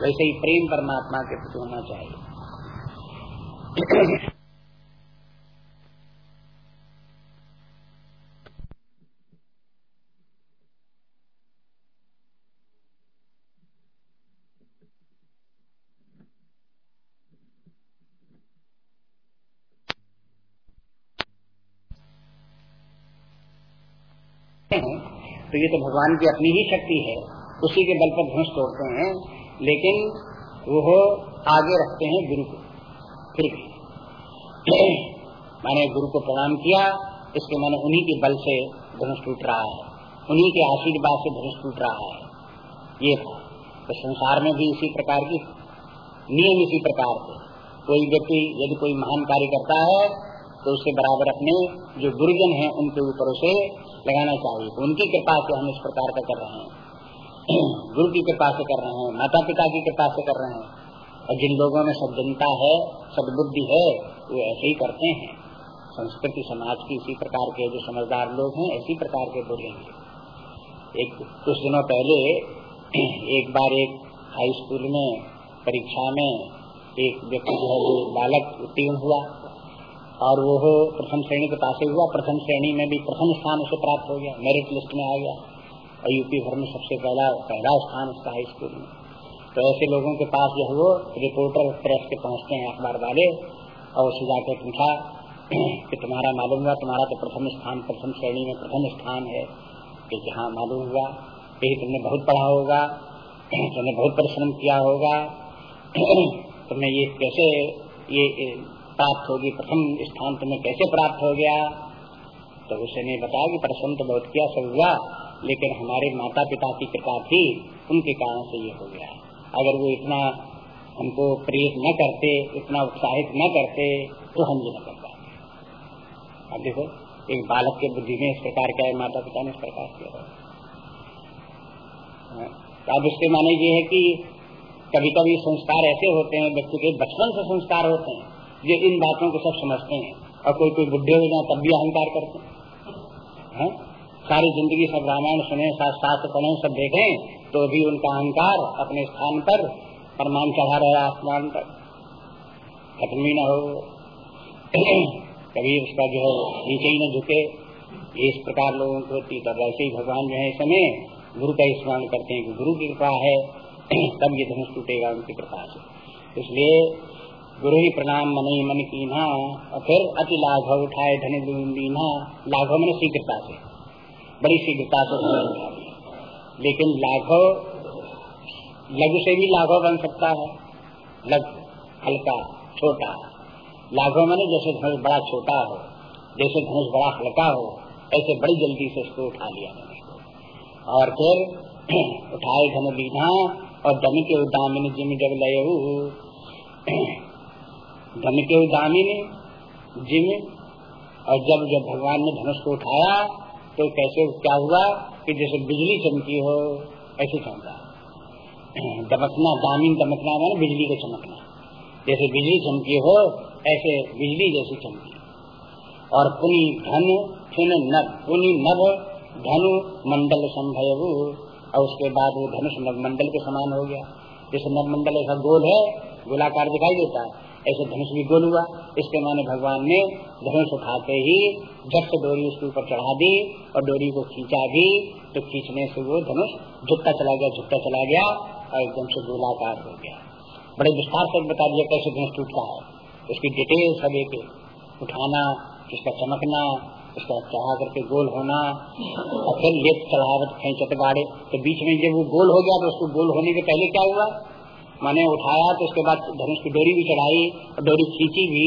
वैसे ही प्रेम परमात्मा के प्रति होना चाहिए। तो ये तो भगवान की अपनी ही शक्ति है, उसी के बल पर धनुष तोड़ते हैं, लेकिन वो आगे रखते हैं गुरु को। फिर मैंने गुरु को प्रणाम किया इसके मैंने उन्हीं के बल से धनुष टूट रहा है, उन्हीं के आशीर्वाद से धनुष टूट रहा है। ये था। तो संसार में भी इसी प्रकार की नियम इसी प्रकार के। कोई व्यक्ति यदि कोई महान कार्य करता है तो उसके बराबर अपने जो गुरुजन हैं, उनके ऊपर उसे लगाना चाहिए। तो उनकी कृपा से हम इस प्रकार का कर रहे हैं। गुरु की कृपा से कर रहे हैं, माता पिता की कृपा से कर रहे हैं। और जिन लोगों में सज्जनता है, सदबुद्धि है, वो ऐसे ही करते हैं। संस्कृति समाज की इसी प्रकार के जो समझदार लोग हैं, इसी प्रकार के बोलेंगे एक, कुछ दिनों पहले एक बार एक हाई स्कूल में परीक्षा में एक व्यक्ति जो है बालक उत्तीर्ण हुआ। और वो प्रथम श्रेणी के पास ही हुआ, प्रथम श्रेणी में भी प्रथम स्थान उसे प्राप्त हो गया मेरिट लिस्ट में आ गया। और यूपी भर में सबसे पहला पहला स्थान उसका हाई स्कूल में। तो ऐसे लोगों के पास जो है वो रिपोर्टर प्रेस के पहुँचते हैं अखबार वाले, और उसे जाकर पूछा कि तुम्हारा मालूम हुआ, तुम्हारा तो प्रथम स्थान, प्रथम श्रेणी में प्रथम स्थान है। कि हाँ मालूम हुआ। यही तुमने बहुत पढ़ा होगा, तुमने बहुत परिश्रम किया होगा। तुमने ये कैसे, ये प्राप्त होगी, प्रथम स्थान तुम्हें कैसे प्राप्त हो गया? तो उसने बताया कि प्रसन्न तो बहुत किया, सब हुआ, लेकिन हमारे माता पिता की कृपा थी, उनके कारण से ये हो गया। अगर वो इतना हमको प्रेरित न करते, इतना उत्साहित न करते तो हम ये न कर पाते। अब देखो, एक बालक के बुद्धि में इस प्रकार क्या है माता पिता ने इस प्रकार किया तो अब इसके माने ये है कि कभी कभी संस्कार ऐसे होते हैं व्यक्ति के बचपन से संस्कार होते हैं ये इन बातों को सब समझते हैं। और कोई कोई बुढ़े हो जाए, तब भी अहंकार करते हैं। है? सारी ज़िंदगी सब रामायण सुने शास्त्र पढ़े, सब देखें तो भी उनका अहंकार अपने स्थान पर प्रमाण चढ़ा रहा आसमान पर। खत्म ही न हो। कभी उसका जो है नीचे ही न झुके। इस प्रकार लोगों को होती तब वैसे ही भगवान जो है इस समय गुरु का स्मरण करते हैं कि गुरु की कृपा है। तब ये धनुष टूटेगा, उनकी कृपा से। इसलिए गुरु ही प्रणाम मन ही मन की ना और फिर अति लाघव उठाए धन दीना लाघव मैंने शीघ्रता से, बड़ी शीघ्रता से लेकिन लाघव, लघु से भी लाघव बन सकता है, लघु, हल्का, छोटा। लाघव मैंने जैसे धनुष बड़ा छोटा हो, जैसे धनुष बड़ा हल्का हो, ऐसे बड़ी जल्दी से उसको उठा लिया मैंने। और फिर उठाए धन दीना और दम के उदामिन जिम जब लय धमके दामिनी जिम और जब जब भगवान ने धनुष को उठाया तो कैसे क्या हुआ कि जैसे बिजली चमकी हो, ऐसे चमका। दमकना दामिन दमकना मैंने बिजली को चमकना। जैसे बिजली चमकी हो, ऐसे बिजली जैसी चमकी। और पुनी धन फिन नभ, पुनी नभ धनु मंडल संभयु और उसके बाद वो धनुष नव मंडल के समान हो गया। जैसे नवमंडल ऐसा गोल है, गोलाकार दिखाई देता है। ऐसे धनुष भी गोल हुआ। इसके माने भगवान ने धनुष उठाते ही जब से डोरी उसके ऊपर चढ़ा दी और डोरी को खींचा भी। तो खींचने से वो धनुष झुकता चला गया, झुकता चला गया और एकदम से गोलाकार हो गया। बड़े विस्तार से बता दिया कैसे धनुष टूटता है। उसकी डिटेल सब एक उठाना इसका चमकना, उसका चढ़ा करके गोल होना और फिर लेप चढ़ावट खेचत गाड़े तो बीच में जब वो गोल हो गया तो उसको गोल होने के पहले क्या हुआ? मैंने उठाया तो उसके बाद धनुष की डोरी भी चढ़ाई और डोरी खींची भी,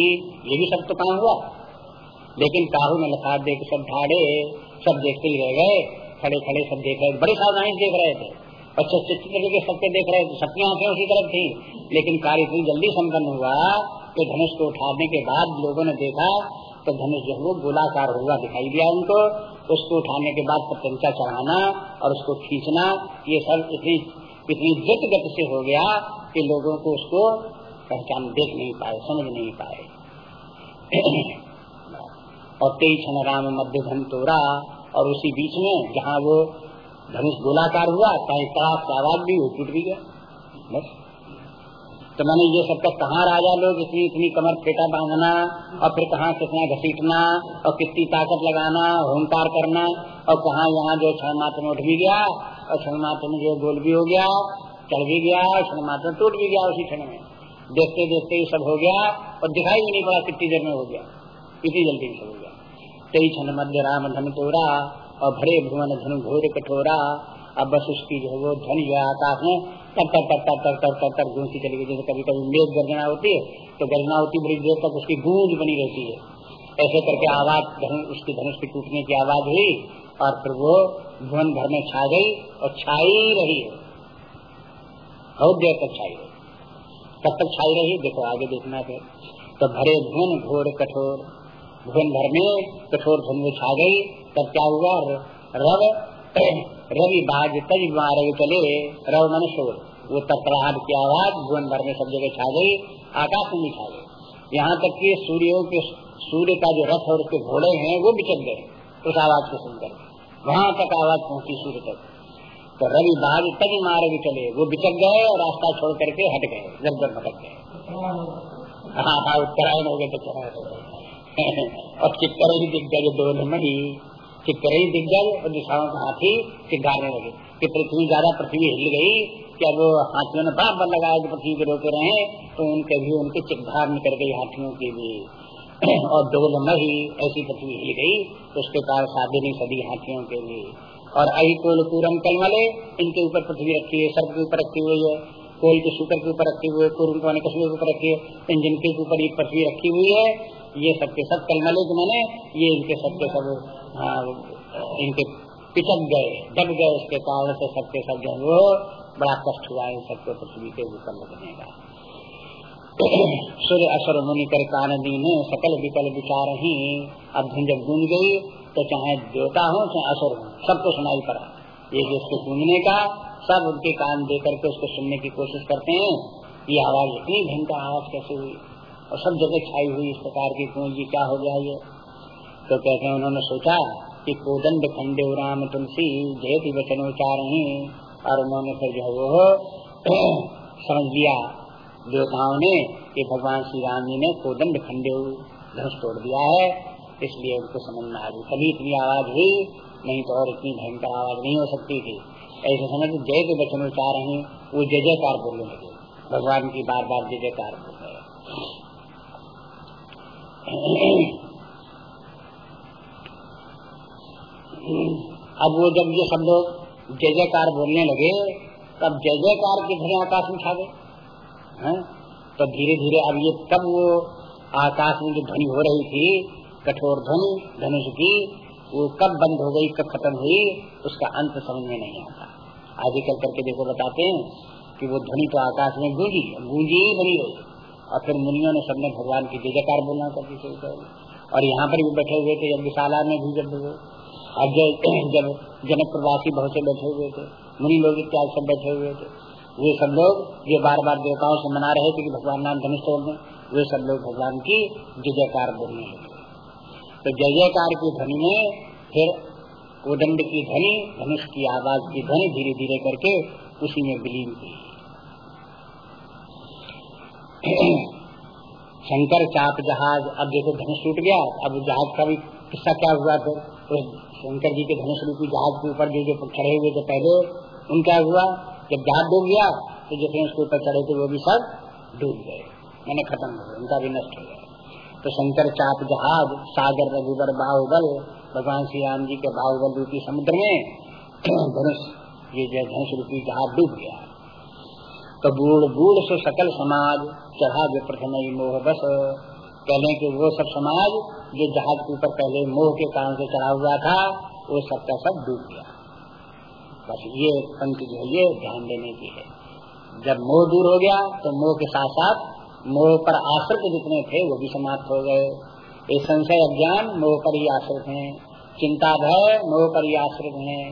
ये भी सब तो काम हुआ? लेकिन काहू ने लखा देख सब ढाड़े, सब देखते ही रह गए। खड़े खड़े सब देख रहे, बड़े सावधानी देख रहे थे। और चित्र तरीके सबके देख रहे थे? सबकी आँखें उसी तरफ़ थी। लेकिन कार्य इतनी जल्दी संपन्न हुआ कि धनुष को उठाने के बाद लोगों ने देखा तो धनुष जो वो गोलाकार हुआ दिखाई दिया उनको। उसको उठाने के बाद पतंचा चढ़ाना और उसको खींचना, ये सब इतनी इतनी द्रुत गति से हो गया कि लोगों को उसको पहचान देख नहीं पाए, समझ नहीं पाए। और तेई क्षण राम मध्य तोरा और उसी बीच में जहाँ वो धनुष गोलाकार हुआ कहीं तड़ाक आवाज़ भी हो, टूट भी गया। बस। तो मैंने ये सब कहाँ राजा लोग इतनी इतनी कमर फेटा बांधना, और फिर कहाँ कितना घसीटना, और कितनी ताकत लगाना होमकार करना, और कहाँ यहाँ जो क्षण मात्र में उठ भी गया, और क्षण मात्र में जो गोल भी हो गया चढ़ भी गया क्षण मात्र टूट भी गया उसी क्षण में। देखते देखते ये सब हो गया, और दिखाई भी नहीं पड़ा कितनी देर में हो गया। इतनी जल्दी सब हो गया। कई क्षण मध्य राम धन तोड़ा, और भरे भुवन धनु घोर कठोरा। अब बस उसकी जो वो ध्वनि जो आकाश में तब तक तब तक तब तक तब तक गूंजती चली गई। जैसे कभी कभी मेघ गर्जना होती है तो गर्जना होती बड़ी देर तक उसकी गूंज बनी रहती है। ऐसे करके आवाज़ उसकी धनुष की टूटने की आवाज़ हुई, और फिर वो भुवन भर में छा गई, और छाई रही है। बहुत देर तक छाई रही। कब तक छाई रही, देखो आगे देखना फिर तो भरे भुवन घोर कठोर भुवन भर में कठोर धन छा गई। तब क्या हुआ? रव, रवि बाज तज मारे चले। रव मन शोर वो तकराहट की आवाज़ भुवन भर में सब जगह छा गई, आकाश में छा गई। यहाँ तक कि सूर्यों के, सूर्य का जो रथ और उसके घोड़े हैं, वो बिचक गए, उस आवाज़ को सुनकर। वहाँ तक आवाज़ पहुँची सूर्य तक। तो रवि बाज तज मारे चले वो बिचक गए और रास्ता छोड़ करके हट गए। जब जब भटक गए। हाँ हाँ उत्तरायण हो गए तो और चित्तर ही दिख गए दोल मही कि कई दिग्गज और दिशाओं का हाथी चिगारने लगे कि पृथ्वी, ज़्यादा पृथ्वी हिल गई। कि अब हाथियों ने बार बार लगाया कि पृथ्वी को रोके रहे? तो उनके भी, उनके चिकधार निकल गई हाथियों की भी। और डोल मही ऐसी पृथ्वी हिल गई। तो उसके कारण साधे नहीं सदी हाथियों के लिए और अही कोल पूरम कल कलमले इनके ऊपर पृथ्वी रखी है सर्प के ऊपर रखी हुई है कोल के शुक्र के ऊपर रखी हुई है कुरुम को कश्मीर के ऊपर रखी है इन जिनके ऊपर एक पृथ्वी रखी हुई है। ये सबके सब कलमले जो मैंने ये इनके सबके सब हाँ, इनके पिचक गए दब गए उसके कारण से सबके सब जो वो बड़ा कष्ट हुआ इन सबको पृथ्वी के ऊपर लगने का। सूर्य असर मुनि कर कान दीने सकल विकल विचार ही अब गूंज गई तो चाहे देवता हो चाहे असुर हो। सबको सुनाई पड़ा। ये उसको सुनने का, सब उनके कान दे करके उसको सुनने की कोशिश करते हैं। ये आवाज़ इतनी भयंकर आवाज़ कैसे हुई? और सब जगह छाई हुई इस प्रकार की गूंज क्या हो गया ये? तो कहते हैं, उन्होंने सोचा कि कोदंड खंडे राम तुलसी जयति वचन उचार और उन्होंने फिर जो वो समझ लिया, देवताओं ने कि भगवान श्री राम जी ने कोदंड खंडे धनुष तोड़ दिया है। इसलिए उनको समझ में आ गई। तभी इतनी आवाज़ हुई? नहीं तो और इतनी भयंकर आवाज़ नहीं हो सकती थी। ऐसे समझ जय के वचन उचार हैं, वो जय जयकार बोलने लगे। भगवान की बार बार जय जयकार बोल रहे अब वो जब ये सब लोग जय जयकार बोलने लगे, तब जय जयकार के ध्वनि आकाश में छा गए तो धीरे धीरे अब ये तब वो आकाश में जो ध्वनि हो रही थी कठोर ध्वनि, धनुष की, वो कब बंद हो गई, कब खत्म हुई, उसका अंत समझ में नहीं आता। आगे चल करके देखो, बताते हैं कि वो ध्वनि तो आकाश में गूंजी गूंजी ही बनी रही। और फिर मुनियों ने सबने भगवान की जयकार बोलना कर दी और यहाँ पर भी बैठे हुए थे जब विशाला में भी जब अब जब जनक प्रवासी बहुत से बैठे हुए थे, मुनि लोग इत्यादि सब बैठे हुए थे। वे सब लोग, ये बार बार देवताओं से मना रहे थे कि भगवान नाम धनुष तोड़ दें। वे सब लोग भगवान की जय जयकार बोलने लगे। तो जय जयकार की ध्वनि में फिर कोदंड की ध्वनि, धनुष की आवाज़ की ध्वनि धीरे धीरे करके उसी में विलीन की शंकर चाप जहाज़, अब देखो धनुष टूट गया, अब जहाज़ का भी किस्सा क्या हुआ फिर? तो शंकर जी के धनुष रूपी जहाज़ के ऊपर जो जो चढ़े हुए थे पहले, उनका हुआ। जब जहाज़ डूब गया तो जितने उसके ऊपर चढ़े थे, वो भी सब डूब गए। मैंने खत्म हो गए उनका भी नष्ट हो गया। तो शंकर चाप जहाज़, सागर रघुबर बाहुबल, भगवान श्री राम जी के बाहुबल रूपी समुद्र में, धनुष, ये जो धनुष रूपी जहाज़ डूब गया। तो बूढ़ बूढ़ सो सकल समाज चढ़ा जो प्रथम मोह बस। कहने के वो सब समाज, जो जहाज़ के ऊपर पहले मोह के कारण से चढ़ा हुआ था, वो सब का सब डूब गया। बस ये पंक्ति जो है, ये ध्यान देने की है। जब मोह दूर हो गया तो मोह के साथ साथ मोह पर आश्रित जितने थे, वो भी समाप्त हो गए। ये संशय अज्ञान मोह पर ही आश्रित है। चिंता भय मोह पर ही आश्रित है।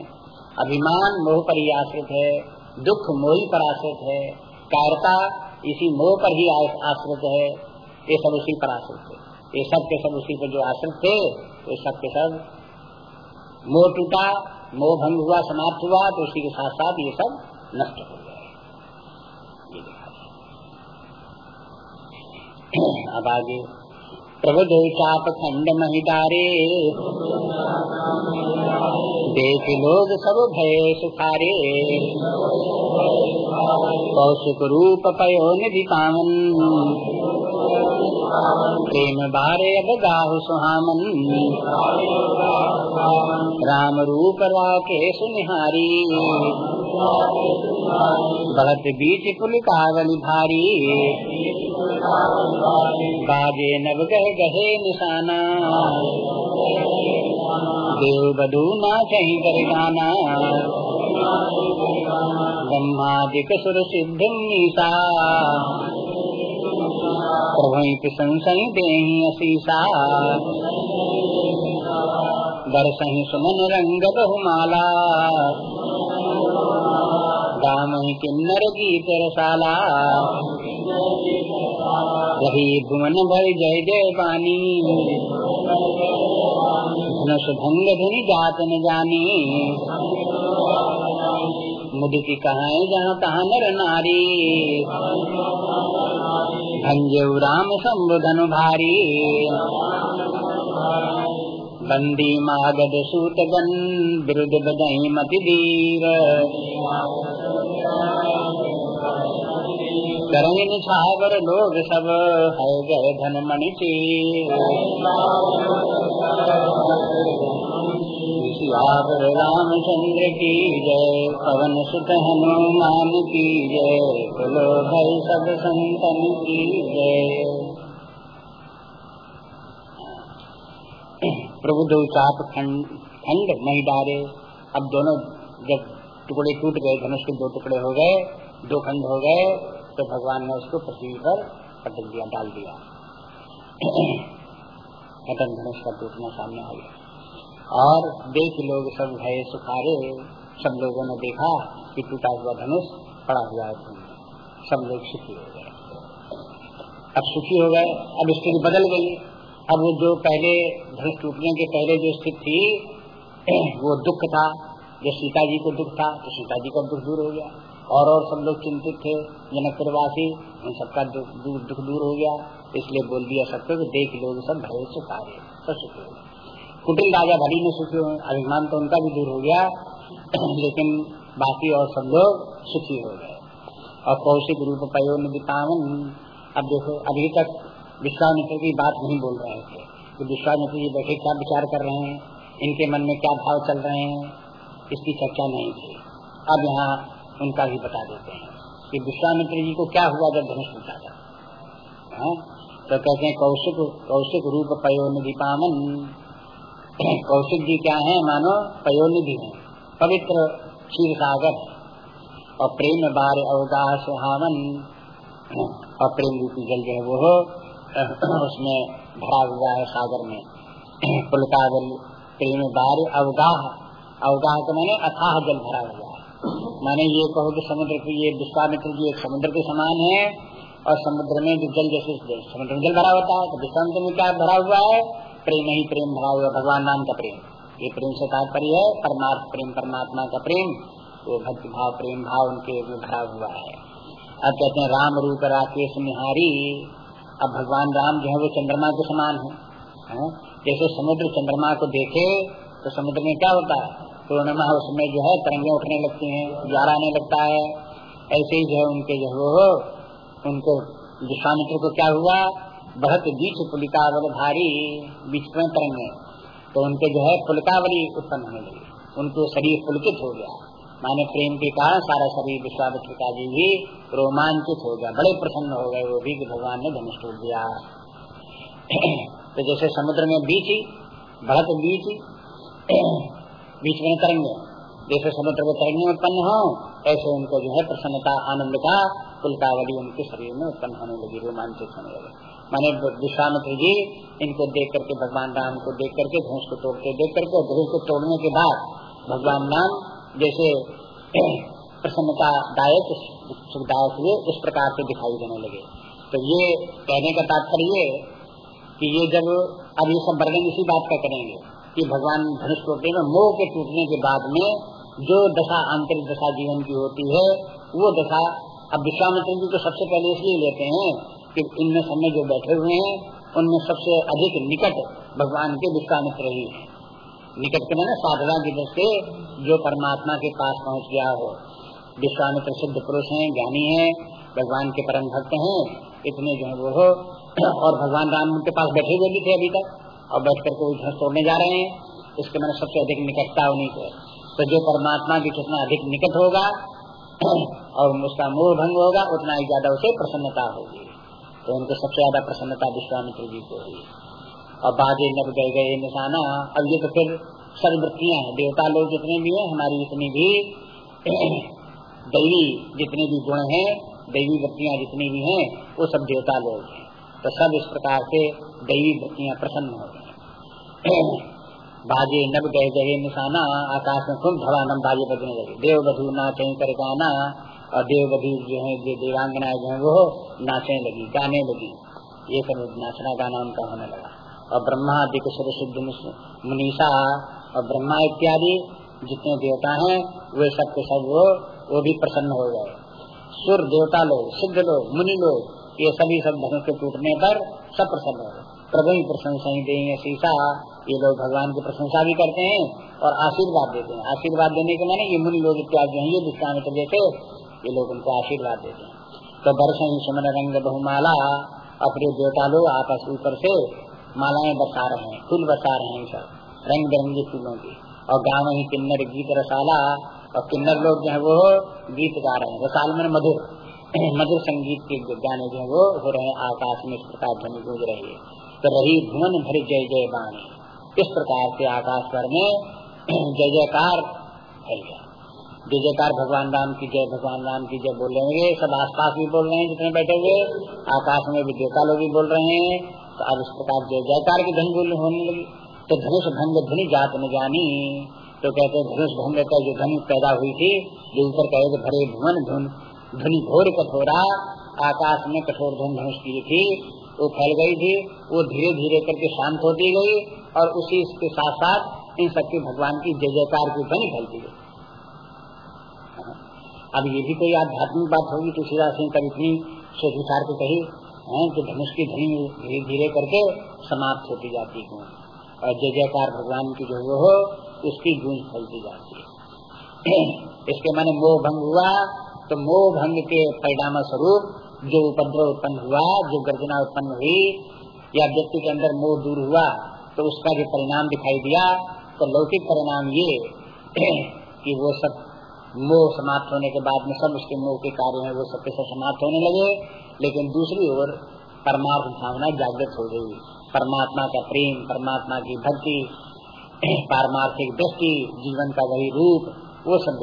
अभिमान मोह पर ही आश्रित है। दुख मोह पर आश्रित है। कारता इसी मोह पर ही आश्रित है। ये सब उसी पर आश्रित है ये सब के सब उसी पर जो आश्रित थे ये सब के सब मोह टूटा, मोह भंग हुआ, समाप्त हुआ तो उसी के साथ साथ ये सब नष्ट हो गए अब आगे प्रभु चाप खंड महिदारे। देख लोग सब भय सुखारे। कौशिक रूप पयो निधि पावन। प्रेम बारे अब गाहु सुहामन। राम रूप राके सुनिहारी। बढ़त बीच पुल कागल भारी। बाजे नव गह गहे निशाना। देव बधू ना कहीं कर गाना ब्रह्मादिक सुर सिद्ध नीसा। प्रभु संसई दे असीसा। दर्शहि सुमन रंग बहुमाला गाम किन्नर गीत रसाला। वही भुवन भर जय जय बानी। धनुष भंग धुनि जात न जानी। मुदिति कहाए जहाँ तहाँ नर नारी। भंजऊ राम संबुधन भारी बंदी मागध सूतगन विरुद्ध बदही मति दीर करें छावर लोग सब है गए धन मणि सियावर रामचंद्र की जय पवन सुत हनुमान की जय बोलो भाई सब संतन की जय प्रभु दो चाप खंड खंड नहीं डारे अब दोनों जब टुकड़े टूट गए, धनुष के दो टुकड़े हो गए, दो खंड हो गए तो भगवान ने उसको पृथ्वी पर पटक दिया, डाल दिया। धनुष का टूटना सामने आ गया। और देख लोग सब भय सुखारे, सब लोगों ने देखा कि टूटा हुआ धनुष पड़ा हुआ है सब लोग सुखी हो गए। अब सुखी हो गए, अब स्थिति बदल गई। अब जो पहले धनुष टूटने के पहले जो स्थिति थी, वो दुख था, जो सीता जी को दुख था तो सीता जी का दुख दूर हो गया। और और सब लोग चिंतित थे जनकपुरवासी उन सबका दुख दूर हो गया। इसलिए बोल दिया सबको देख लोग सब भय से कार्य सब सुखी हो कुटिल राजा भरी में सुखी अभिमान तो उनका भी दूर हो गया, लेकिन बाकी और सब लोग सुखी हो गए। और कौशिक रूप पयो नितावन अब देखो, अभी तक विश्वामित्र की बात नहीं बोल रहे थे। तो विश्वामित्र जी बैठे, क्या विचार कर रहे हैं? इनके मन में क्या भाव चल रहे हैं? इसकी चर्चा नहीं थी। अब यहाँ उनका भी बता देते हैं कि विश्वामित्र जी को क्या हुआ जब धनुष टूटा था। हाँ? तो कहते हैं, कौशिक कौशिक रूप पयोनिधि पावन कौशिक जी क्या है, मानो पयोनिधि है। पवित्र क्षीर सागर और प्रेम बार अवगाह सुहावन और प्रेम रूपी जल जो है वो हो, उसमें भरा हुआ है सागर में। पुलकावल, प्रेम बार अवगाह। अवगाह तो मैंने अथाह जल भरा हुआ माने ये कहो कि समुद्र की ये विश्वामित्र जी एक समुद्र के समान है, और समुद्र में जो जल जैसे समुद्र में जल भरा होता है तो विश्वामित्र में क्या भरा हुआ है? प्रेम ही प्रेम भरा हुआ भगवान राम का प्रेम। ये प्रेम से तात्पर्य है, परमार्थ प्रेम, परमात्मा का प्रेम, वो भक्ति भाव प्रेम भाव उनके भरा हुआ है। अब कहते हैं, राम रूप राकेश निहारी। अब भगवान राम जो है, वो चंद्रमा के समान है जैसे समुद्र चंद्रमा को देखे तो समुद्र में क्या होता है? पूर्णिमा उसमें जो है, तरंगे उठने लगती हैं ग्यारह आने लगता है। ऐसे ही जो है, उनके जो उनको विश्वामित्र को क्या हुआ? बहुत बीच पुलिकावल भारी बीच में तरंगे तो उनके जो है पुलिकावली उत्पन्न होने लगी। उनको शरीर पुलकित हो गया। माने प्रेम के कारण सारा शरीर विश्वामित्र जी भी रोमांचित हो गया। बड़े प्रसन्न हो गए वो भी भगवान ने धनुष टूट दिया। तो जैसे समुद्र में बीच ही बढ़त बीच बीच में तरंगे। जैसे समुद्र में तरंगे उत्पन्न हो, ऐसे उनको जो है प्रसन्नता, आनंद का पुलकावली उनके शरीर में उत्पन्न होने लगी, रोमांचित होने लगे। माने विश्वामित्र जी इनको देख करके, भगवान राम को देख करके धनुष को तोड़ते देख करके धनुष को तोड़ने के बाद भगवान राम जैसे प्रसन्नता दायक सुखदायक हुए इस प्रकार से दिखाई देने लगे। तो ये कहने का तात्पर्य कि ये जब, अब ये सब वर्णन इसी बात का करेंगे कि भगवान धनुष टूटने में मोह के टूटने के बाद में जो दशा, आंतरिक दशा जीवन की होती है, वो दशा, अब विश्वामित्र जी को सबसे पहले इसलिए लेते हैं कि इनमें समय जो बैठे हुए हैं, उनमें सबसे अधिक निकट भगवान के विश्वामित्र ही है। निकट के मैंने साधना की दृष्टि जो परमात्मा के पास पहुँच गया हो। विश्वामित्र सिद्ध पुरुष हैं, ज्ञानी हैं, भगवान के परम भक्त हैं, इतने जो है वो हो। और भगवान राम के पास बैठे हुए भी थे अभी तक, और बैठ करके वो धनुष तोड़ने जा रहे हैं। इसके मैंने सबसे अधिक निकटता उन्हीं को तो जो परमात्मा की कितना अधिक निकट होगा, और उसका मोह भंग होगा, उतना ही ज़्यादा उसे प्रसन्नता होगी। तो उनको सबसे ज़्यादा प्रसन्नता विश्वामित्र जी को हुई। और बाजे नब गए गए निशाना अब ये तो फिर सर्ववृत्तियाँ हैं। देवता लोग जितने भी हैं, हमारी जितनी भी दैवी जितने भी गुण हैं, दैवी वृत्तियाँ जितनी भी हैं, वो सब देवता लोग हैं। तो सब इस प्रकार से दैवी वृत्तियाँ प्रसन्न हो गई। बाजे नब गए गए निशाना आकाश में खूब धवानम बाजे बजने लगे। देव बधु नाचे कर गाना और देव बधु जो है, जो देवांगनाएँ जो है, वो नाचने लगी, गाने लगी। ये सब नाचना गाना उनका होने लगा। और ब्रह्मा, दिख सिद्ध मुनीषा और ब्रह्मा इत्यादि जितने देवता हैं, वे सब के सब वो वो भी प्रसन्न हो गए। सुर, देवता लोग, सिद्ध लोग, मुनि लोग, ये सभी सब धनुष के टूटने पर सब प्रसन्न हो गए। प्रभु ही प्रशंसा ही देंगे शीशा ये लोग भगवान की प्रशंसा भी करते हैं और आशीर्वाद देते हैं। आशीर्वाद देने के माने ये मुनि लोग इत्यादि हैं, ये विश्वामित्र जैसे ये लोग उनको आशीर्वाद देते हैं। तो ही सुमन रंग बहुमाला, अपने देवता लोग आपस ऊपर से मालाएँ बसा रहे हैं, फूल बसा रहे हैं सब, रंग बिरंगे फूलों की। और गाँव ही किन्नर गीत रसाला, और किन्नर लोग जो है वो गीत गा रहे हैं। रसाल में मधुर मधुर संगीत के गाने जो है वो हो रहे हैं, आकाश में इस प्रकार ध्वनि गूंज रही है। तो रही भुवन भरी जय जय बाणी। इस प्रकार से आकाश भर में जय जयकार फैल गया। जय जयकार भगवान राम की जय, भगवान राम की जय बोल रहे हैं। सब आसपास भी बोल रहे हैं, जितने बैठे हुए। आकाश में भी देवता लोग भी बोल रहे हैं। तो अब इस प्रकार जय, जयकार की धन बोल होने लगी। तो धनुष भंग ध्वनि जात न जानी। तो कहते धनुष भंग का जो धन पैदा हुई थी, जो ऊपर कहे भरे भुवन धुन, ध्वनि घोर कठोरा। आकाश में कठोर धन धनुष की थी, वो फैल गई थी, वो धीरे धीरे करके शांत होती गई और उसी के साथ साथ इन सबके भगवान की जय, जयकार की ध्वनि फैलती गई। अब ये भी कोई आध्यात्मिक बात होगी तुलसीदास सिंह कभी इतनी सोच विचार के कही, है, कि धनुष की ध्वनि धीरे धीरे करके समाप्त होती जाती है। और जय जयकार भगवान की जो वो हो, उसकी गूंज फैलती जाती है। इसके माने मोह भंग हुआ तो मोह भंग के परिणाम स्वरूप जो उपद्रव उत्पन्न हुआ, जो गर्जना उत्पन्न हुई, या व्यक्ति के अंदर मोह दूर हुआ तो उसका जो परिणाम दिखाई दिया। तो लौकिक परिणाम ये कि वो सब मोह समाप्त होने के बाद में सब उसके मोह के कार्य है, वो सबके सब समाप्त होने लगे। लेकिन दूसरी ओर परमार्थ भावना जागृत हो गई। परमात्मा का प्रेम, परमात्मा की भक्ति, पारमार्थिक दृष्टि, जीवन का वही रूप, वो सब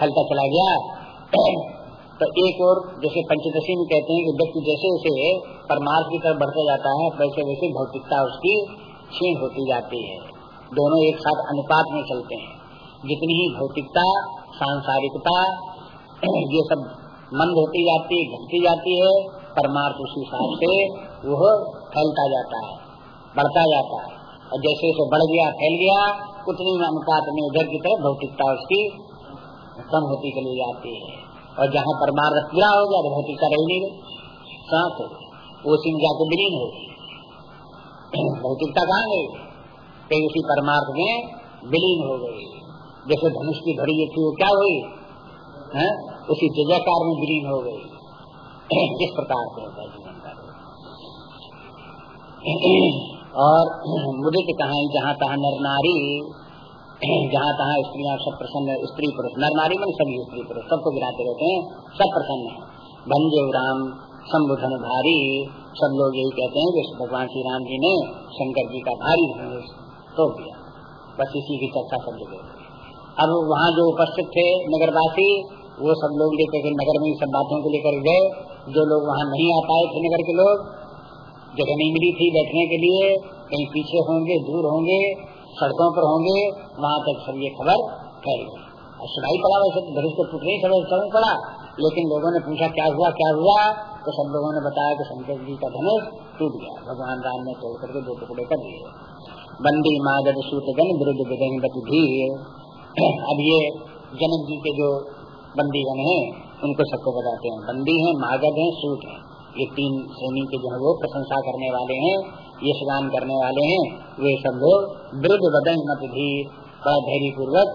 फैलता चला गया। तो एक और जैसे पंचदशी में कहते हैं कि व्यक्ति जैसे जैसे परमार्थ की तरफ़ बढ़ता जाता है, वैसे वैसे भौतिकता उसकी क्षीण होती जाती है। दोनों एक साथ अनुपात में चलते हैं। जितनी ही भौतिकता सांसारिकता ये सब मंद होती जाती, घटती जाती है, परमार्थ उसी हिसाब से वो फैलता जाता है, बढ़ता जाता है। और जैसे जैसे बढ़ गया, फैल गया, उतनी अनुपात में उधर की तरफ़ भौतिकता उसकी कम होती चली जाती है। और जहाँ परमार्थ पूरा हो गया तो भौतिकता रही नहीं हो वो में जाकर विलीन हो भौतिकता कहाँ गई? उसी परमार्थ में विलीन हो गई। जैसे धनुष की घड़ी थी वो क्या हुई? है? उसी जजाकार में विलीन हो गई। इस प्रकार से होता है और मुझे तो कहा, जहाँ तहा नर नारी, जहाँ तहा स्त्रियाँ सब प्रसन्न, स्त्री पुरुष, नर नारी में सभी स्त्री पुरुष, सबको गिराते रहते हैं, सब प्रसन्न है। भंजे राम शंभुधन भारी, सब लोग यही कहते हैं कि भगवान श्री राम जी ने शंकर जी का भारी धनुष तो दिया। बस इसी की चर्चा सब जगह अब वहाँ जो उपस्थित थे नगरवासी, वो सब लोग लेकर के नगर में सब बातों को लेकर गए। जो लोग वहाँ नहीं आ पाए थे नगर के लोग जगह नहीं मिली थी बैठने के लिए, कहीं पीछे होंगे, दूर होंगे, सड़कों पर होंगे, वहाँ तक सब ये खबर फैल गई। और सुनाई पड़ा, वैसे तो धनुष को टूट नहीं सब समझ पड़ा, लेकिन लोगों ने पूछा, क्या हुआ क्या हुआ? तो सब लोगों ने बताया कि शंकर जी का धनुष टूट गया। भगवान राम ने तोड़ करके दो टुकड़े कर दिए। बंदी मागध सूतगन विरुद्ध भी अब ये जनक जी के जो बंदीगण हैं, उनको सबको बताते हैं। बंदी हैं, मागध हैं, सूत हैं। ये तीन श्रेणी के जो है, वो प्रशंसा करने वाले हैं ये स्नान करने वाले हैं। वे सब लोग वृद्ध बदन मत भी धैर्य पूर्वक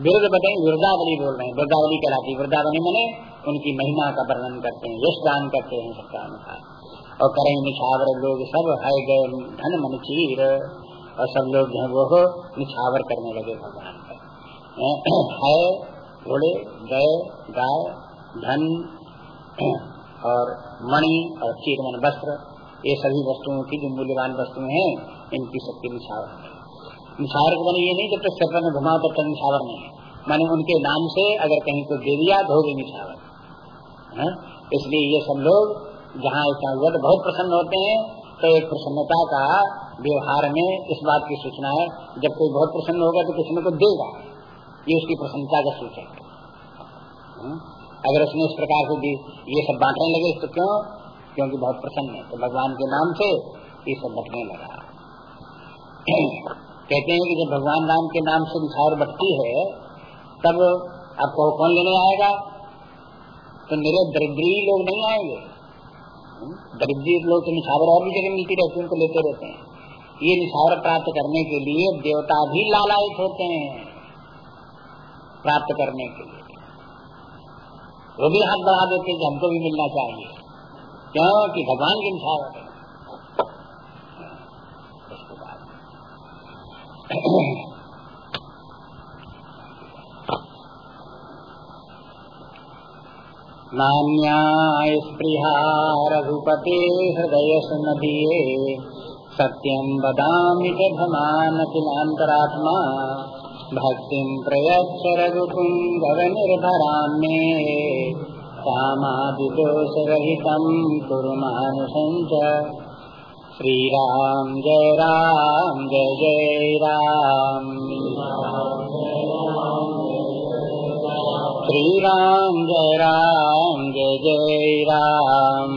वृद्ध बदन वृद्धावली बोल रहे हैं। वृद्धावली कहलाती वृद्धावली मैंने उनकी महिमा का वर्णन करते हैं यश दान करते हैं सबका अनुसार। और करें निछावर लोग सब है गए धन मन चीर। और सब लोग जो है वो निछावर करने लगे भगवान है घोड़े गए गाय, धन, और मणि, और चीर मन वस्त्र, ये सभी वस्तुओं की जो मूल्यवान वस्तुएँ हैं, इनकी सबकी निछावर निछावर के बने ये नहीं, जब तक सफ़र में घुमाओ तब तक निछावर नहीं है। मैंने उनके नाम से अगर कहीं को दे दिया तो होगी निछावर। इसलिए ये सब लोग, जहाँ हुआ तो बहुत प्रसन्न होते हैं तो एक प्रसन्नता का व्यवहार में इस बात की सूचना है, जब कोई बहुत प्रसन्न होगा तो किसी को देगा। ये उसकी प्रसन्नता का सूचक है। हम्म? अगर उसने इस प्रकार से ये सब बांटने लगे तो क्यों? क्योंकि बहुत प्रसन्न है। तो भगवान के नाम से ये सब बटने लगा। कहते हैं कि जब भगवान राम के नाम से निछावर बटती है, तब आपको कौन लेने आएगा? तो मेरे दरिद्री लोग नहीं आएँगे। दरिद्री लोग तो निछावर और भी जगह मिलती रहती है, उनको लेते रहते हैं। ये निछावर प्राप्त करने के लिए देवता भी लालायित होते हैं। प्राप्त करने के लिए। वो भी हाथ बढ़ा देते हैं हमको भी मिलना चाहिए। क्यों? कि भगवान के निछावर नान्या स्पृहा रघुपते हृदय सुनदीये सत्यं वदामि च भमानतिलान्तरात्मा भक्तिं प्रयच्छ रघुपुङ्गवनिर्भरां मे कामादिदोषरहितं कुरु मानुषञ्च श्रीराम जय राम, जय जय राम। श्री राम जय राम, जय जय राम।